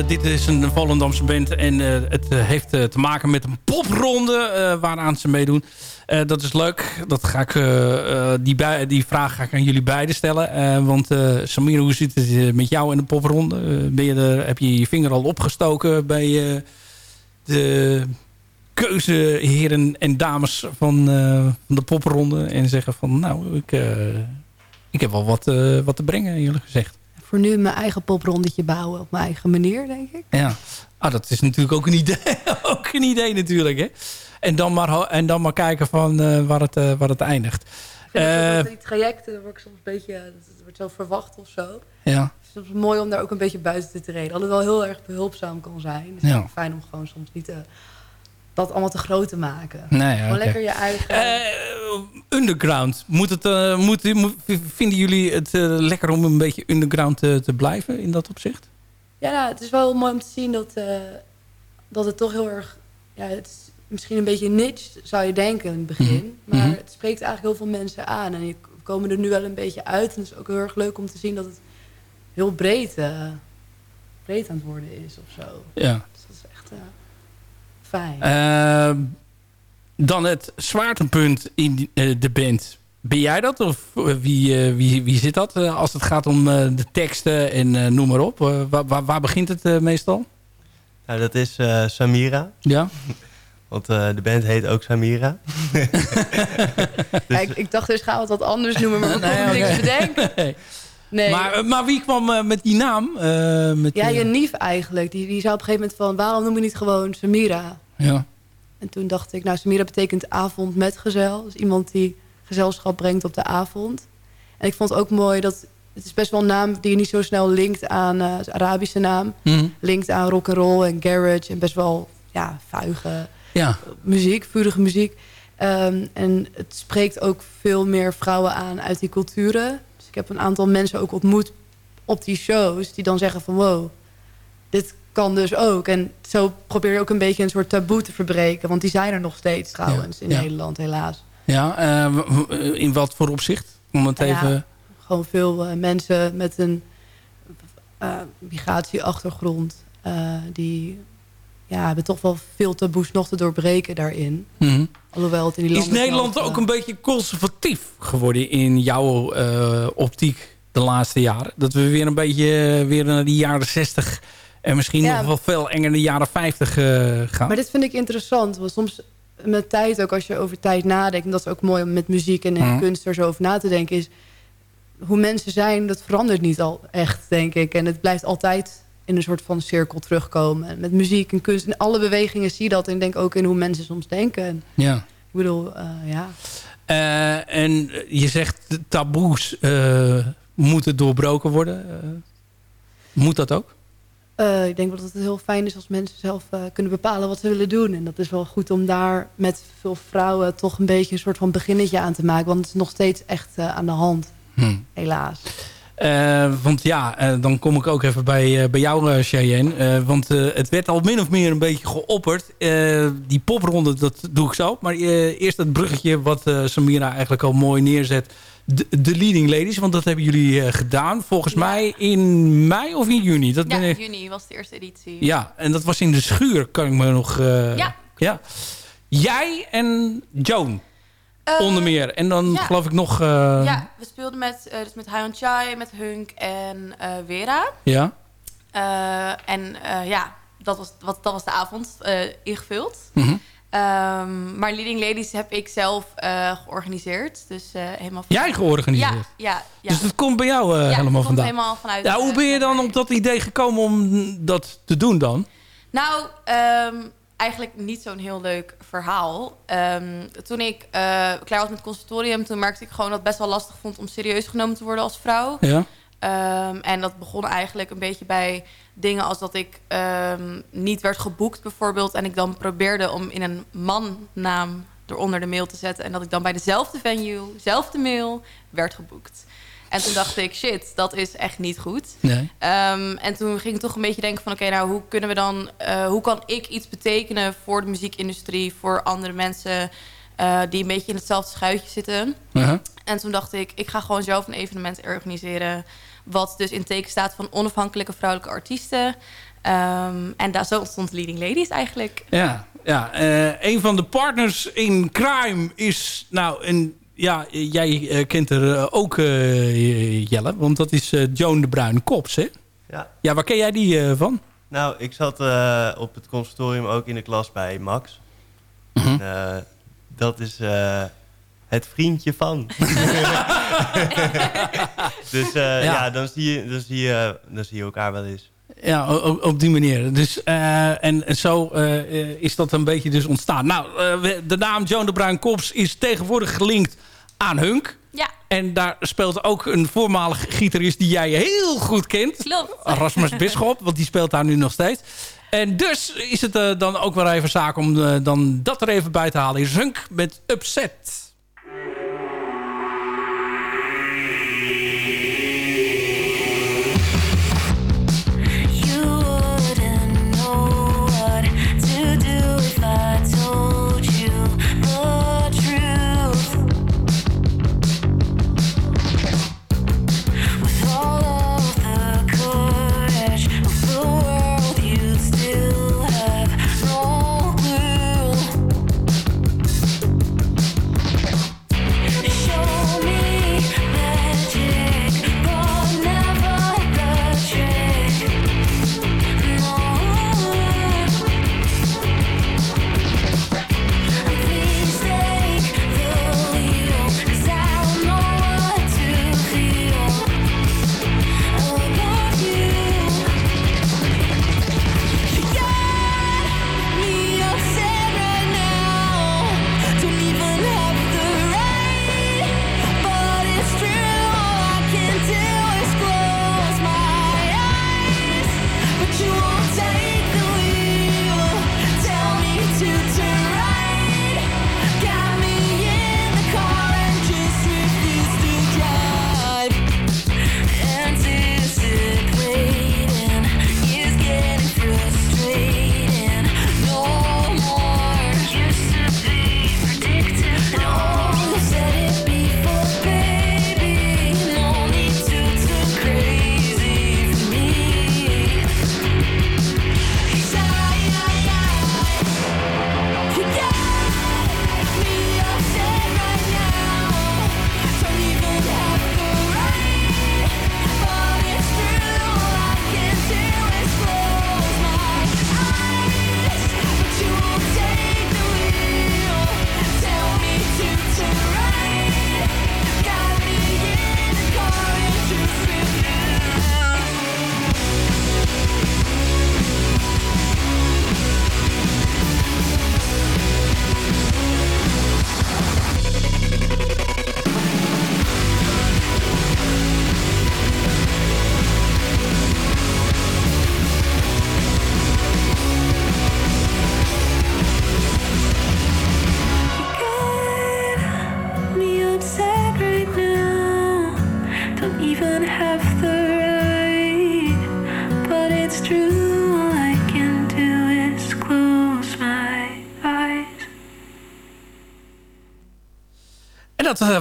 Speaker 5: Dit is een Volendamse band. En eh, het eh, heeft eh, te maken met een popronde eh, waaraan ze meedoen. Eh, dat is leuk. Dat ga ik, eh, eh, die, bij- die vraag ga ik aan jullie beiden stellen. Eh, want eh Samir, hoe zit het eh, met jou in de popronde? Eh, ben je er, heb je je vinger al opgestoken bij eh, de keuzeheren en dames van, eh, van de popronde? En zeggen van, nou, ik, eh, ik heb wel wat, eh, wat te brengen, eerlijk gezegd.
Speaker 8: Voor nu mijn eigen poprondetje bouwen op mijn eigen manier, denk ik.
Speaker 5: Ja, ah, dat is natuurlijk ook een idee, ook een idee natuurlijk. Hè? En, dan maar, en dan maar kijken van, eh, waar, het, eh, waar het eindigt. Eh,
Speaker 8: dat die trajecten, daar word ik soms een beetje, dat wordt zo verwacht of zo.
Speaker 5: ja,
Speaker 8: Het is soms mooi om daar ook een beetje buiten te treden. Dat het wel heel erg behulpzaam kan zijn. Het is
Speaker 5: Ja.
Speaker 8: fijn om gewoon soms niet te, dat allemaal te groot te maken.
Speaker 5: nee, ja,
Speaker 8: Gewoon lekker je eigen...
Speaker 5: Eh, underground. Moet het, eh, moet, moet- vinden jullie het eh, lekker om een beetje underground te, te blijven in dat opzicht?
Speaker 8: Ja, nou, het is wel mooi om te zien dat, eh, dat het toch heel erg... Ja, het is misschien een beetje niche, zou je denken in het begin.
Speaker 5: Mhm.
Speaker 8: Maar
Speaker 5: Mhm.
Speaker 8: het spreekt eigenlijk heel veel mensen aan. En je komen er nu wel een beetje uit. En het is ook heel erg leuk om te zien dat het heel breed, eh, breed aan het worden is of zo.
Speaker 5: Ja.
Speaker 8: Dus dat is echt eh, fijn.
Speaker 5: Eh, dan het zwaartepunt in eh, de band. Ben jij dat? Of eh, wie, eh, wie, wie zit dat? als het gaat om eh, de teksten en eh, noem maar op. Waar, waar, waar begint het meestal?
Speaker 6: Nou, dat is eh, Samira.
Speaker 5: Ja?
Speaker 6: Want eh, de band heet ook Samira.
Speaker 8: Ja, ik, ik dacht dus gaan we het wat anders noemen, maar
Speaker 5: Nee,
Speaker 8: konden niks bedenken.
Speaker 5: Nee.
Speaker 8: Nee.
Speaker 5: Maar, maar wie kwam met die naam? Eh, met
Speaker 8: ja,
Speaker 5: die-
Speaker 8: je nief eigenlijk. Die, die zei op een gegeven moment van... waarom noem je niet gewoon Samira?
Speaker 5: Ja.
Speaker 8: En toen dacht ik, nou, Samira betekent avond met gezel. Dus iemand die gezelschap brengt op de avond. En ik vond het ook mooi dat... Het is best wel een naam die je niet zo snel linkt aan... het Arabische naam.
Speaker 5: Mhm.
Speaker 8: Linkt aan rock and roll en garage. En best wel, ja, vuige
Speaker 5: ja.
Speaker 8: muziek, vurige muziek. Ehm, en het spreekt ook veel meer vrouwen aan uit die culturen. Dus ik heb een aantal mensen ook ontmoet op die shows... die dan zeggen van wow, dit kan dus ook. En zo probeer je ook een beetje een soort taboe te verbreken. Want die zijn er nog steeds trouwens in
Speaker 5: ja.
Speaker 8: Nederland helaas.
Speaker 5: Ja, eh, w- in wat voor opzicht? Om het
Speaker 8: Ja.
Speaker 5: even...
Speaker 8: Gewoon veel eh, mensen met een eh, migratieachtergrond... eh, die ja, hebben toch wel veel taboes nog te doorbreken daarin.
Speaker 5: Mhm.
Speaker 8: Alhoewel het in die
Speaker 5: Is
Speaker 8: landen
Speaker 5: Nederland
Speaker 8: zelf,
Speaker 5: ook
Speaker 8: eh,
Speaker 5: een beetje conservatief geworden in jouw eh, optiek de laatste jaren? Dat we weer een beetje eh, weer naar die jaren 60 en misschien
Speaker 8: Ja.
Speaker 5: nog wel veel enger de jaren 50 eh, gaan?
Speaker 8: Maar dit vind ik interessant. Want soms met tijd ook, als je over tijd nadenkt... en dat is ook mooi om met muziek en in
Speaker 5: Mhm.
Speaker 8: kunst er zo over na te denken... is hoe mensen zijn, dat verandert niet al echt, denk ik. En het blijft altijd in een soort van cirkel terugkomen. En met muziek en kunst, in alle bewegingen zie je dat. En ik denk ook in hoe mensen soms denken. En
Speaker 5: Ja.
Speaker 8: ik bedoel, eh, ja...
Speaker 5: Eh, en je zegt de taboes eh, moeten doorbroken worden. Eh, moet dat ook?
Speaker 8: Eh, ik denk wel dat het heel fijn is als mensen zelf eh, kunnen bepalen wat ze willen doen. En dat is wel goed om daar met veel vrouwen toch een beetje een soort van beginnetje aan te maken. Want het is nog steeds echt eh, aan de hand,
Speaker 5: Hm.
Speaker 8: helaas.
Speaker 5: Want ja, dan kom ik ook even bij, bij jou, Cheyenne. Want het werd al min of meer een beetje geopperd. Die popronde, dat doe ik zo. Maar eerst het bruggetje wat Samira eigenlijk al mooi neerzet. De, de Leading Ladies, want dat hebben jullie eh, gedaan. Volgens
Speaker 7: Ja.
Speaker 5: mij in mei of in juni. Dat
Speaker 7: Ja,
Speaker 5: ben ik-
Speaker 7: juni was de eerste editie.
Speaker 5: ja, en dat was in de schuur, kan ik me nog... eh,
Speaker 7: Ja.
Speaker 5: ja. Jij en Joan,
Speaker 7: Eh,
Speaker 5: onder meer. En dan
Speaker 7: ja.
Speaker 5: geloof ik nog...
Speaker 7: Ja, we speelden met, eh dus met Hayon Chai, met Hunk en Vera.
Speaker 5: ja.
Speaker 7: En ja, dat was, wat, dat was de avond ingevuld.
Speaker 5: Mhm.
Speaker 7: Ehm, maar Leading Ladies heb ik zelf eh, georganiseerd. Dus eh, helemaal van-
Speaker 5: Jij georganiseerd?
Speaker 7: Ja, ja, ja.
Speaker 5: Dus dat komt bij jou eh,
Speaker 7: Ja,
Speaker 5: helemaal vandaan?
Speaker 7: helemaal vanuit...
Speaker 5: Ja, hoe ben je dan op dat idee gekomen om dat te doen dan?
Speaker 7: Nou, ehm, eigenlijk niet zo'n heel leuk verhaal. Ehm, toen ik klaar was met het conservatorium... toen merkte ik gewoon dat het best wel lastig vond... om serieus genomen te worden als vrouw.
Speaker 5: Ja.
Speaker 7: Ehm, en dat begon eigenlijk een beetje bij dingen als dat ik ehm, niet werd geboekt bijvoorbeeld. En ik dan probeerde om in een mannaam eronder de mail te zetten. En dat ik dan bij dezelfde venue, dezelfde mail, werd geboekt. En toen dacht ik, shit, dat is echt niet goed.
Speaker 4: Nee.
Speaker 7: Ehm, en toen ging ik toch een beetje denken van... oké, nou, hoe kunnen we dan... eh, hoe kan ik iets betekenen voor de muziekindustrie... voor andere mensen eh, die een beetje in hetzelfde schuitje zitten. En toen dacht ik, ik ga gewoon zelf een evenement organiseren... wat dus in teken staat van onafhankelijke vrouwelijke artiesten. Ehm, en daar zo ontstond Leading Ladies eigenlijk.
Speaker 4: Ja, ja eh, een van de partners in crime is... Nou, een, ja, jij eh, kent er eh, ook, eh, Jelle. Want dat is eh, Joan de Bruin Kops, hè?
Speaker 6: Ja.
Speaker 4: Ja, waar ken jij die eh, van?
Speaker 6: Nou, ik zat eh, op het conservatorium ook in de klas bij Max.
Speaker 4: Mhm.
Speaker 6: Eh, dat is eh, het vriendje van. dus eh, ja. dan, zie je, dan, zie je, dan zie je elkaar wel eens.
Speaker 4: Ja, op die manier. Dus, eh, en, en zo eh, is dat een beetje dus ontstaan. Nou, de naam Joan de Bruin Kops is tegenwoordig gelinkt aan Hunk.
Speaker 7: Ja,
Speaker 4: En daar speelt ook een voormalig gitarist die jij heel goed kent.
Speaker 7: klopt.
Speaker 4: Rasmus Bisschop, want die speelt daar nu nog steeds. En dus is het dan ook wel even zaak om dan dat er even bij te halen. Is Hunk met Upset.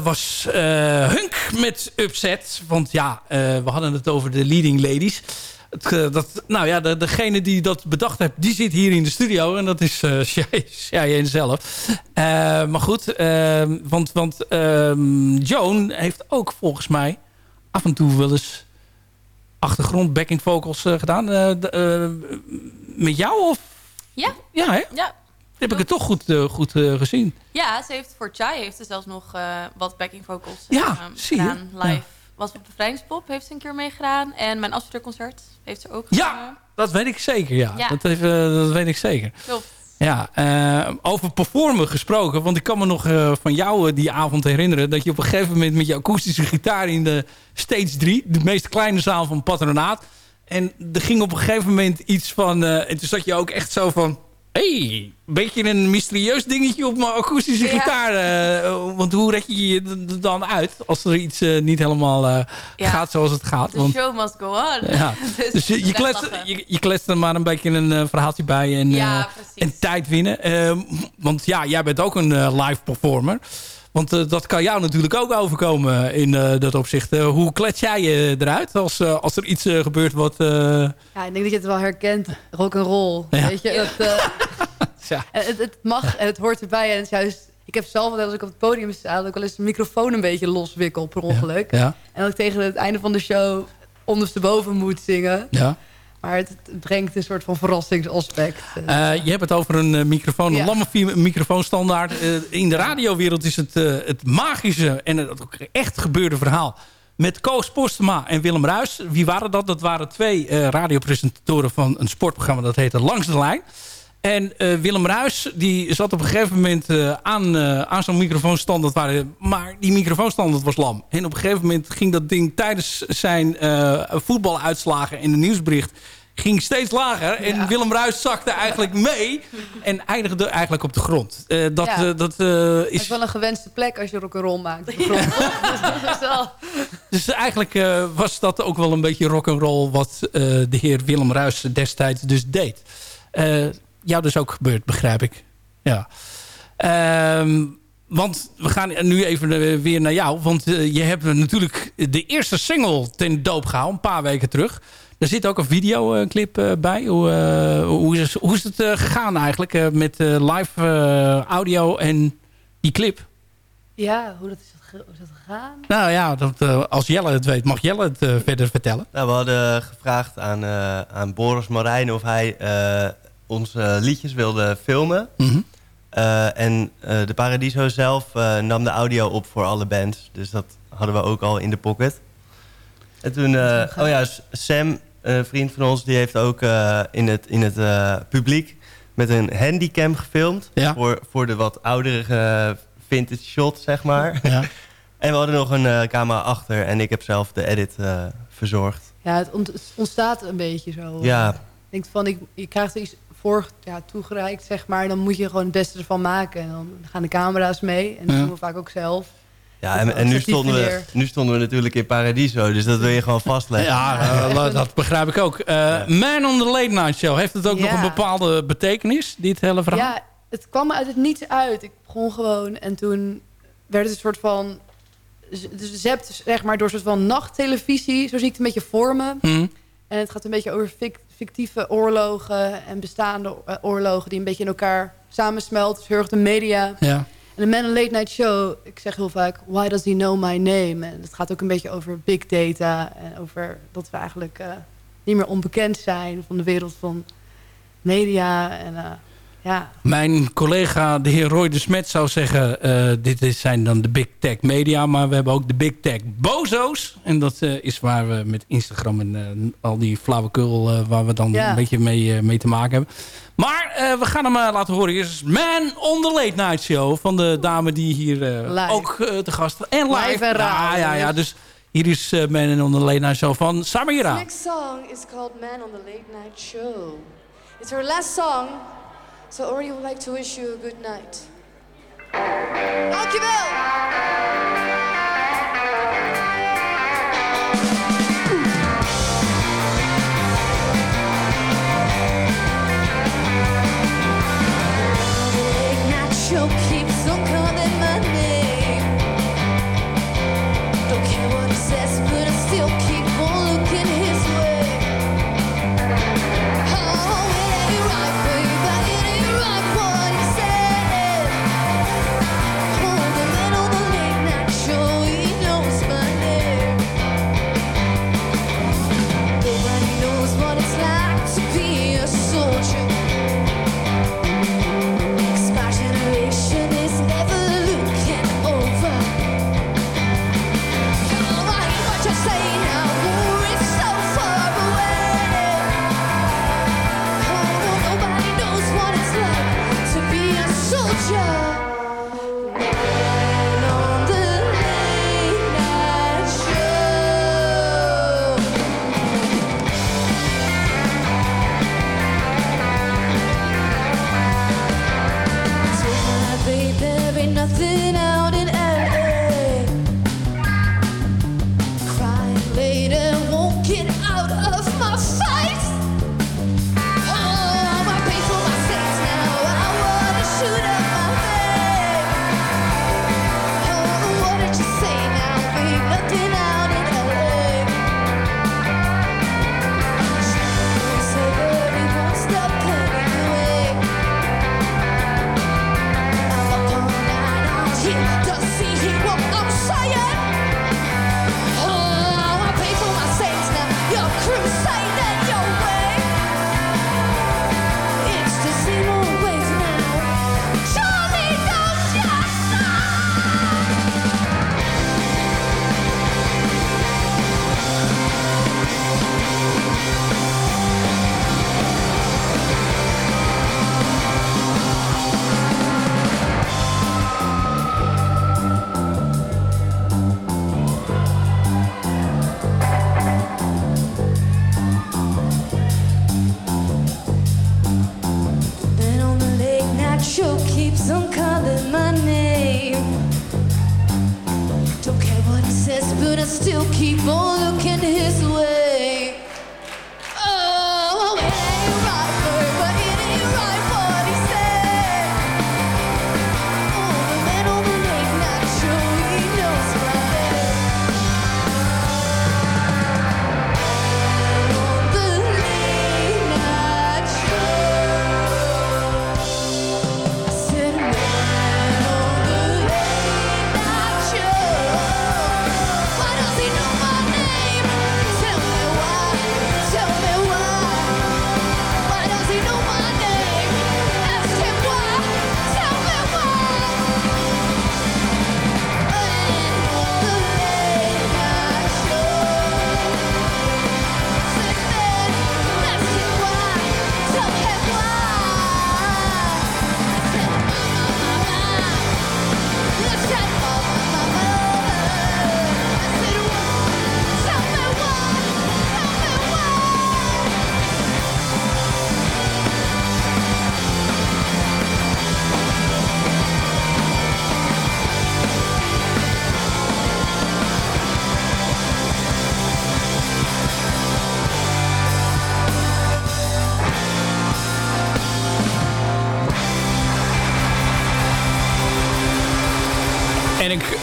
Speaker 4: Was eh, Hunk met Upset. Want ja, eh, we hadden het over de leading ladies. Het, eh, dat, nou ja, de, degene die dat bedacht heeft, die zit hier in de studio. En dat is eh jij zelf. Eh, maar goed, eh, want, want ehm, Joan heeft ook volgens mij af en toe wel eens achtergrond backing vocals eh, gedaan. Eh, eh, met jou of?
Speaker 7: Ja,
Speaker 4: Ja, hè?
Speaker 7: ja.
Speaker 4: Heb ik het toch goed, eh, goed eh, gezien.
Speaker 7: Ja, ze heeft voor Chai heeft ze zelfs nog eh, wat backing vocals
Speaker 4: Ja, zie je.
Speaker 7: gedaan live.
Speaker 4: Ja.
Speaker 7: Was op de Vrijingspop, heeft ze een keer meegedaan. En mijn afstudeerconcert heeft ze ook
Speaker 4: Ja.
Speaker 7: gedaan.
Speaker 4: Dat weet ik zeker, ja.
Speaker 7: Ja.
Speaker 4: Dat, heeft, dat weet ik zeker.
Speaker 7: Klopt.
Speaker 5: Ja, over performen gesproken. Want ik kan me nog van jou die avond herinneren... dat je op een gegeven moment met je akoestische gitaar... in de Stage 3, de meest kleine zaal van Patronaat... en er ging op een gegeven moment iets van... en toen zat je ook echt zo van... hey, een beetje een mysterieus dingetje op mijn akoestische
Speaker 7: Ja.
Speaker 5: gitaar. eh, want hoe red je je dan uit... als er iets eh, niet helemaal eh,
Speaker 7: Ja.
Speaker 5: gaat zoals het gaat?
Speaker 7: The
Speaker 5: Want
Speaker 7: show must go on.
Speaker 5: ja. Dus je, je,
Speaker 7: echt
Speaker 5: kletst, je, je kletst er maar een beetje een verhaaltje bij en, en tijd winnen. Eh, want ja, jij bent ook een live performer. Want eh, dat kan jou natuurlijk ook overkomen in eh, dat opzicht. Eh, hoe klets jij je eruit als, als er iets gebeurt wat...
Speaker 8: Ja, ik denk dat je het wel herkent. Rock and roll.
Speaker 5: Ja.
Speaker 8: Weet je? Dat,
Speaker 5: ja.
Speaker 8: het, het mag en het hoort erbij. En het is juist, ik heb zelf als ik op het podium sta... dat ik wel eens de microfoon een beetje loswikkel per ongeluk.
Speaker 5: Ja,
Speaker 8: En dat ik tegen het einde van de show ondersteboven moet zingen.
Speaker 5: ja.
Speaker 8: Maar het, brengt een soort van verrassingsaspect. Eh,
Speaker 5: je hebt het over een eh, microfoon, een
Speaker 8: Ja.
Speaker 5: lamme microfoonstandaard. Eh, in de radiowereld is het, het magische en het ook echt gebeurde verhaal... met Koos Postema en Willem Ruis. Wie waren dat? Dat waren twee radiopresentatoren van een sportprogramma... dat heette Langs de Lijn. En eh, Willem Ruis die zat op een gegeven moment eh, aan, eh, aan zo'n microfoonstandaard. Waren, maar die microfoonstandaard was lam. En op een gegeven moment ging dat ding tijdens zijn voetbaluitslagen en de nieuwsbericht ging steeds lager. En. Willem Ruis zakte eigenlijk mee en eindigde eigenlijk op de grond. Dat
Speaker 8: Ja.
Speaker 5: dat
Speaker 8: is
Speaker 5: is...
Speaker 8: wel een gewenste plek als je rock'n'roll maakt. op de grond. Dus dat is wel-
Speaker 5: Dus eigenlijk was dat ook wel een beetje rock'n'roll... wat de heer Willem Ruis destijds dus deed. Jou dus ook gebeurd, begrijp ik. Ja. Ehm, want we gaan nu even eh, weer naar jou. Want eh, je hebt natuurlijk de eerste single ten doop gehouden, een paar weken terug. Er zit ook een videoclip eh, bij. Hoe, eh, hoe, is, hoe is het eh, gegaan eigenlijk eh, met eh, live eh, audio en die clip?
Speaker 8: ja, hoe dat is, hoe dat gegaan?
Speaker 5: Nou ja, dat, eh, als Jelle het weet, mag Jelle het eh, verder vertellen.
Speaker 6: Nou, we hadden gevraagd aan, eh, aan Boris Marijn of hij eh, onze liedjes wilde filmen.
Speaker 5: Mhm.
Speaker 6: Eh, en eh, de Paradiso zelf eh, nam de audio op voor alle bands. Dus dat hadden we ook al in de pocket. En toen, eh, oh ja, Sam, een vriend van ons, die heeft ook eh, in het, in het eh, publiek met een handycam gefilmd.
Speaker 5: Ja.
Speaker 6: Voor, voor de wat oudere vintage shot, zeg maar.
Speaker 5: Ja.
Speaker 6: en we hadden nog een eh, camera achter en ik heb zelf de edit eh, verzorgd.
Speaker 8: Ja, het ont- het ontstaat een beetje zo.
Speaker 6: Ja,
Speaker 8: Ik denk van, ik, je krijgt er iets voor ja, toegereikt, zeg maar. Dan moet je gewoon het beste ervan maken. En dan gaan de camera's mee. En dat
Speaker 5: Ja.
Speaker 8: doen we vaak ook zelf.
Speaker 6: Ja, en, en nu, stonden we, nu stonden we natuurlijk in Paradiso, dus dat wil je gewoon vastleggen.
Speaker 5: Ja, eh, dat begrijp ik ook. Eh, Man on the Late Night Show. Heeft het ook nog een bepaalde betekenis, dit hele verhaal?
Speaker 8: Ja, het kwam uit het niets uit. Ik begon gewoon en toen werd het een soort van... Dus hebt zeg maar door een soort van nachttelevisie, zo zie ik het een beetje vormen.
Speaker 5: Hm.
Speaker 8: En het gaat een beetje over fic- fictieve oorlogen en bestaande eh, oorlogen die een beetje in elkaar samensmelten. Dus heel erg de media.
Speaker 5: Ja.
Speaker 8: En de Man in Late Night Show, ik zeg heel vaak, why does he know my name? En het gaat ook een beetje over big data en over dat we eigenlijk eh, niet meer onbekend zijn van de wereld van media. En eh, ja,
Speaker 5: Mijn collega, de heer Roy de Smet, zou zeggen... eh, dit is, zijn dan de big tech media... maar we hebben ook de big tech bozo's. En dat eh, is waar we met Instagram en eh, al die flauwekul... eh, waar we dan
Speaker 8: Ja.
Speaker 5: een beetje mee, eh, mee te maken hebben. Maar eh, we gaan hem laten horen. Hier is Man on the Late Night Show... van de dame die hier eh, ook te gast... En live.
Speaker 8: Live en
Speaker 5: Ja,
Speaker 8: raar,
Speaker 5: ja, ja. Dus hier is eh, Man on the Late Night Show van Samira.
Speaker 9: next song is called Man on the Late Night Show. It's her last song, so I already would like to wish you a good night. Dankjewel!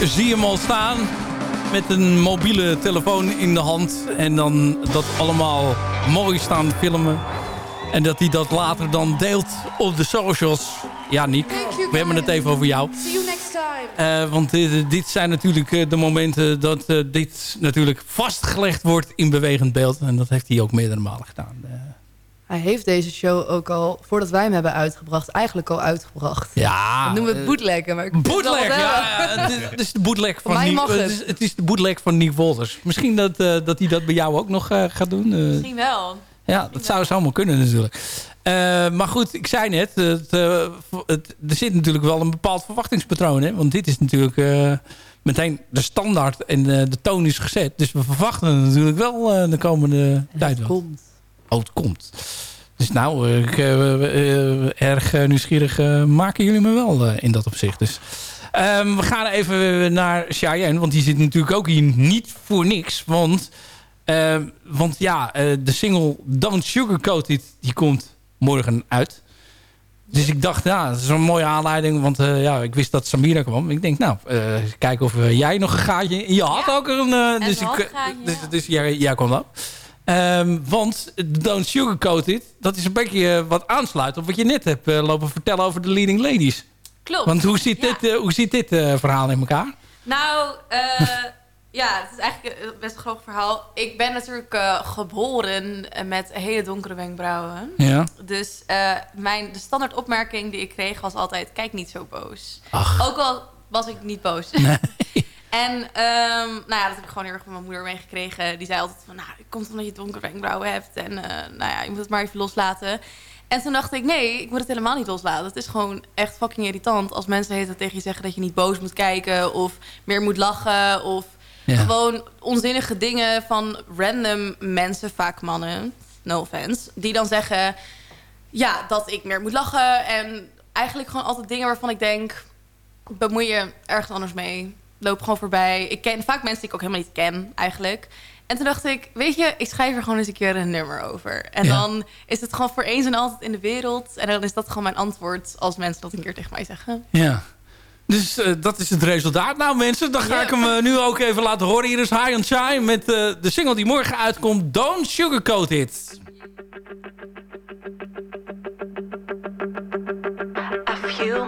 Speaker 5: Zie hem al staan met een mobiele telefoon in de hand. En dan dat allemaal mooi staan filmen. En dat hij dat later dan deelt op de socials. Ja, Niek,
Speaker 9: you,
Speaker 5: we hebben het even over jou.
Speaker 9: See you next time.
Speaker 5: Eh, want dit, dit zijn natuurlijk eh, de momenten dat eh, dit natuurlijk vastgelegd wordt in bewegend beeld. En dat heeft hij ook meerdere malen gedaan.
Speaker 8: Hij heeft deze show ook al, voordat wij hem hebben uitgebracht, eigenlijk al uitgebracht.
Speaker 5: ja,
Speaker 8: Dat noemen we
Speaker 5: eh,
Speaker 8: het bootleggen. Maar ik het
Speaker 5: Bootleg,
Speaker 8: wat
Speaker 5: ja. het, is, het is de bootleg van
Speaker 8: Mij
Speaker 5: Nick,
Speaker 8: mag
Speaker 5: het.
Speaker 8: het.
Speaker 5: is, het is de bootleg van Nick Wolters. Misschien dat, eh, dat hij dat bij jou ook nog eh, gaat doen. eh.
Speaker 7: Misschien wel.
Speaker 5: Ja, dat zou zomaar kunnen natuurlijk. Eh, maar goed, ik zei net, het, eh, het, er zit natuurlijk wel een bepaald verwachtingspatroon. Hè? Want dit is natuurlijk eh, meteen de standaard en eh, de toon is gezet. Dus we verwachten natuurlijk wel eh, de komende tijd
Speaker 8: Het
Speaker 5: wel.
Speaker 8: komt.
Speaker 5: Oh, het komt. Dus nou, eh, ik, eh, eh, erg nieuwsgierig maken jullie me wel in dat opzicht. Dus ehm, we gaan even naar Cheyenne, want die zit natuurlijk ook hier niet voor niks. Want, ehm, want ja, de single Don't Sugarcoat It, die komt morgen uit. Dus ik dacht, ja, dat is een mooie aanleiding. Want ja, ik wist dat Samira kwam. Ik denk, nou, kijken of jij nog een gaatje... Je had
Speaker 7: Ja.
Speaker 5: ook een... dus ik, dus,
Speaker 7: ja.
Speaker 5: dus jij, jij kwam ook. Ehm, want Don't Sugarcoat It, dat is een beetje eh, wat aansluit op wat je net hebt eh, lopen vertellen over de leading ladies.
Speaker 7: Klopt.
Speaker 5: Want hoe zit
Speaker 7: Ja.
Speaker 5: dit, eh, hoe zit dit verhaal in elkaar?
Speaker 7: Nou, ja, het is eigenlijk een best een groot verhaal. Ik ben natuurlijk geboren met hele donkere wenkbrauwen.
Speaker 5: Ja.
Speaker 7: Dus mijn, de standaard opmerking die ik kreeg was altijd... kijk niet zo boos.
Speaker 5: Ach.
Speaker 7: Ook al was ik niet boos. En ehm, nou ja, dat heb ik gewoon heel erg van mijn moeder meegekregen. Die zei altijd van, nou, het komt omdat je donkere wenkbrauwen hebt. En eh, nou ja, je moet het maar even loslaten. En toen dacht ik, nee, ik moet het helemaal niet loslaten. Het is gewoon echt fucking irritant als mensen heten tegen je zeggen dat je niet boos moet kijken. Of meer moet lachen. Of
Speaker 5: Ja.
Speaker 7: gewoon onzinnige dingen van random mensen, vaak mannen. No offense. Die dan zeggen, ja, dat ik meer moet lachen. En eigenlijk gewoon altijd dingen waarvan ik denk... bemoei je ergens anders mee. Loop gewoon voorbij. Ik ken vaak mensen die ik ook helemaal niet ken, eigenlijk. En toen dacht ik, weet je, ik schrijf er gewoon eens een keer een nummer over. En
Speaker 5: Ja.
Speaker 7: dan is het gewoon voor eens en altijd in de wereld. En dan is dat gewoon mijn antwoord als mensen dat een keer tegen mij zeggen.
Speaker 5: Ja. Dus eh, dat is het resultaat. Nou mensen, dan ga ik hem eh, nu ook even laten horen. Hier is High on Shy met eh, de single die morgen uitkomt. Don't Sugarcoat It.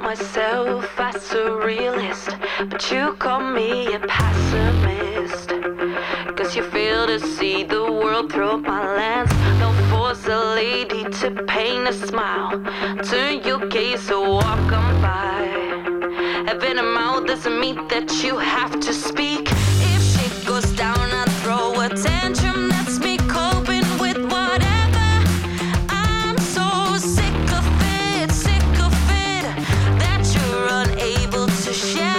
Speaker 4: Myself as a realist, but you call me a pessimist. Cause you fail to see the world through my lens. Don't force a lady to paint a smile. Turn your gaze or walk on by. Having a mouth doesn't mean that you have to speak. If shit goes down, I throw a to share.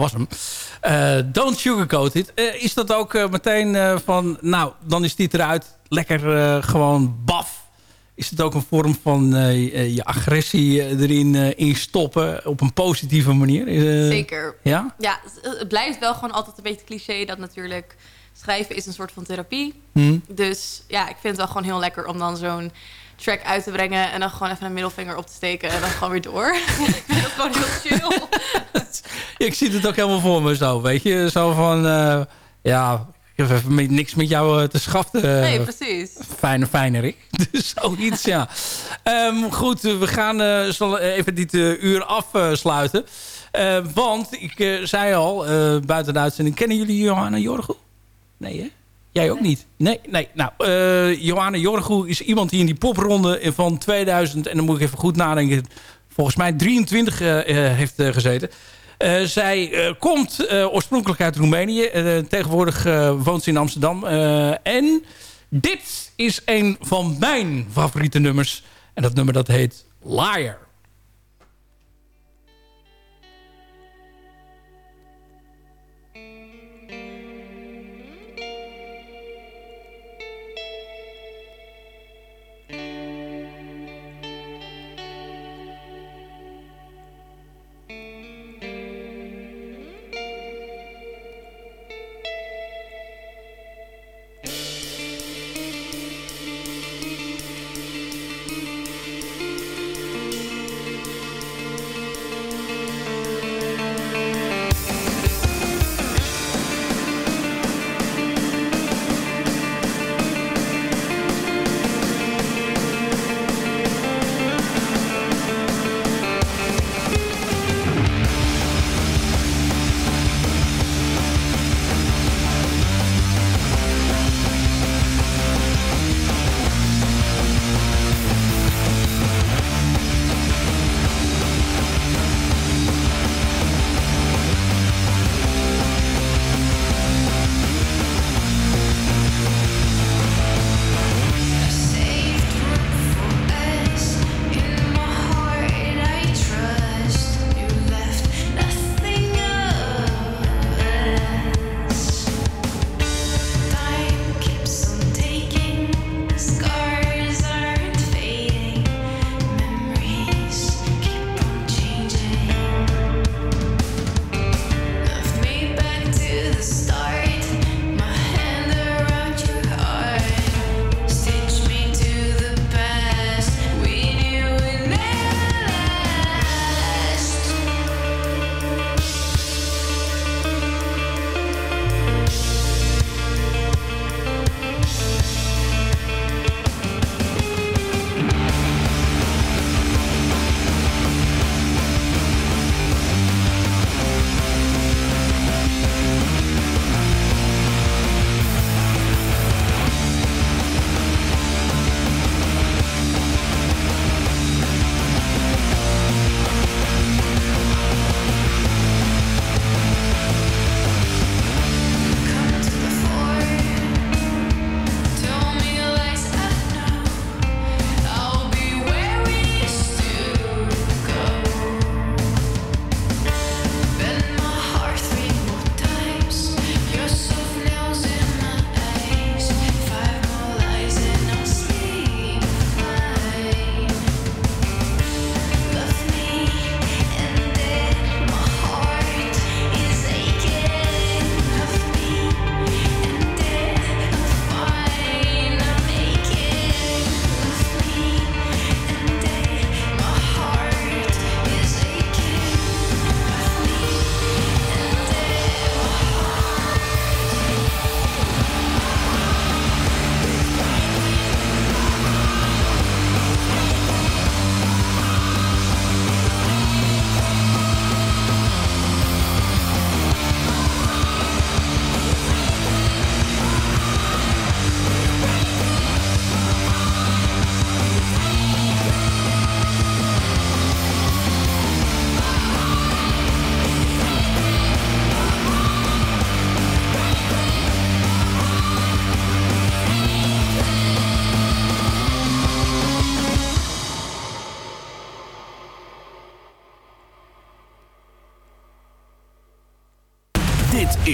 Speaker 4: Was hem. Eh, don't sugarcoat it. Eh, is dat ook eh, meteen van... Nou, dan is dit eruit. Lekker gewoon baf. Is het ook een vorm van je agressie erin in stoppen? Op een positieve manier?
Speaker 7: Zeker.
Speaker 4: Ja?
Speaker 7: Ja, het- blijft wel gewoon altijd een beetje cliché dat natuurlijk schrijven is een soort van therapie.
Speaker 4: Hm.
Speaker 7: Dus ja, ik vind het wel gewoon heel lekker om dan zo'n track uit te brengen en dan gewoon even een middelvinger op te steken en dan gewoon weer door. ik vind dat gewoon heel chill.
Speaker 4: Ik zie het ook helemaal voor me zo, weet je. Zo van, eh, ja, ik heb even niks met jou eh, te schaften.
Speaker 7: Nee, precies.
Speaker 4: Fijne, fijne Dus zoiets, ja. Ehm, goed, we gaan eh, zal even dit uur afsluiten. Eh, want ik zei al, eh, buiten de uitzending... Kennen jullie Johanna Jorgo? Nee, hè? Jij ook niet? Nee, nee. Nou, eh Johanna Jorgo is iemand die in die popronde van 2000... en dan moet ik even goed nadenken... volgens mij 23 eh, eh, heeft gezeten... Zij komt oorspronkelijk uit Roemenië. Tegenwoordig woont ze in Amsterdam. En dit is een van mijn favoriete nummers. En dat nummer dat heet. Liar,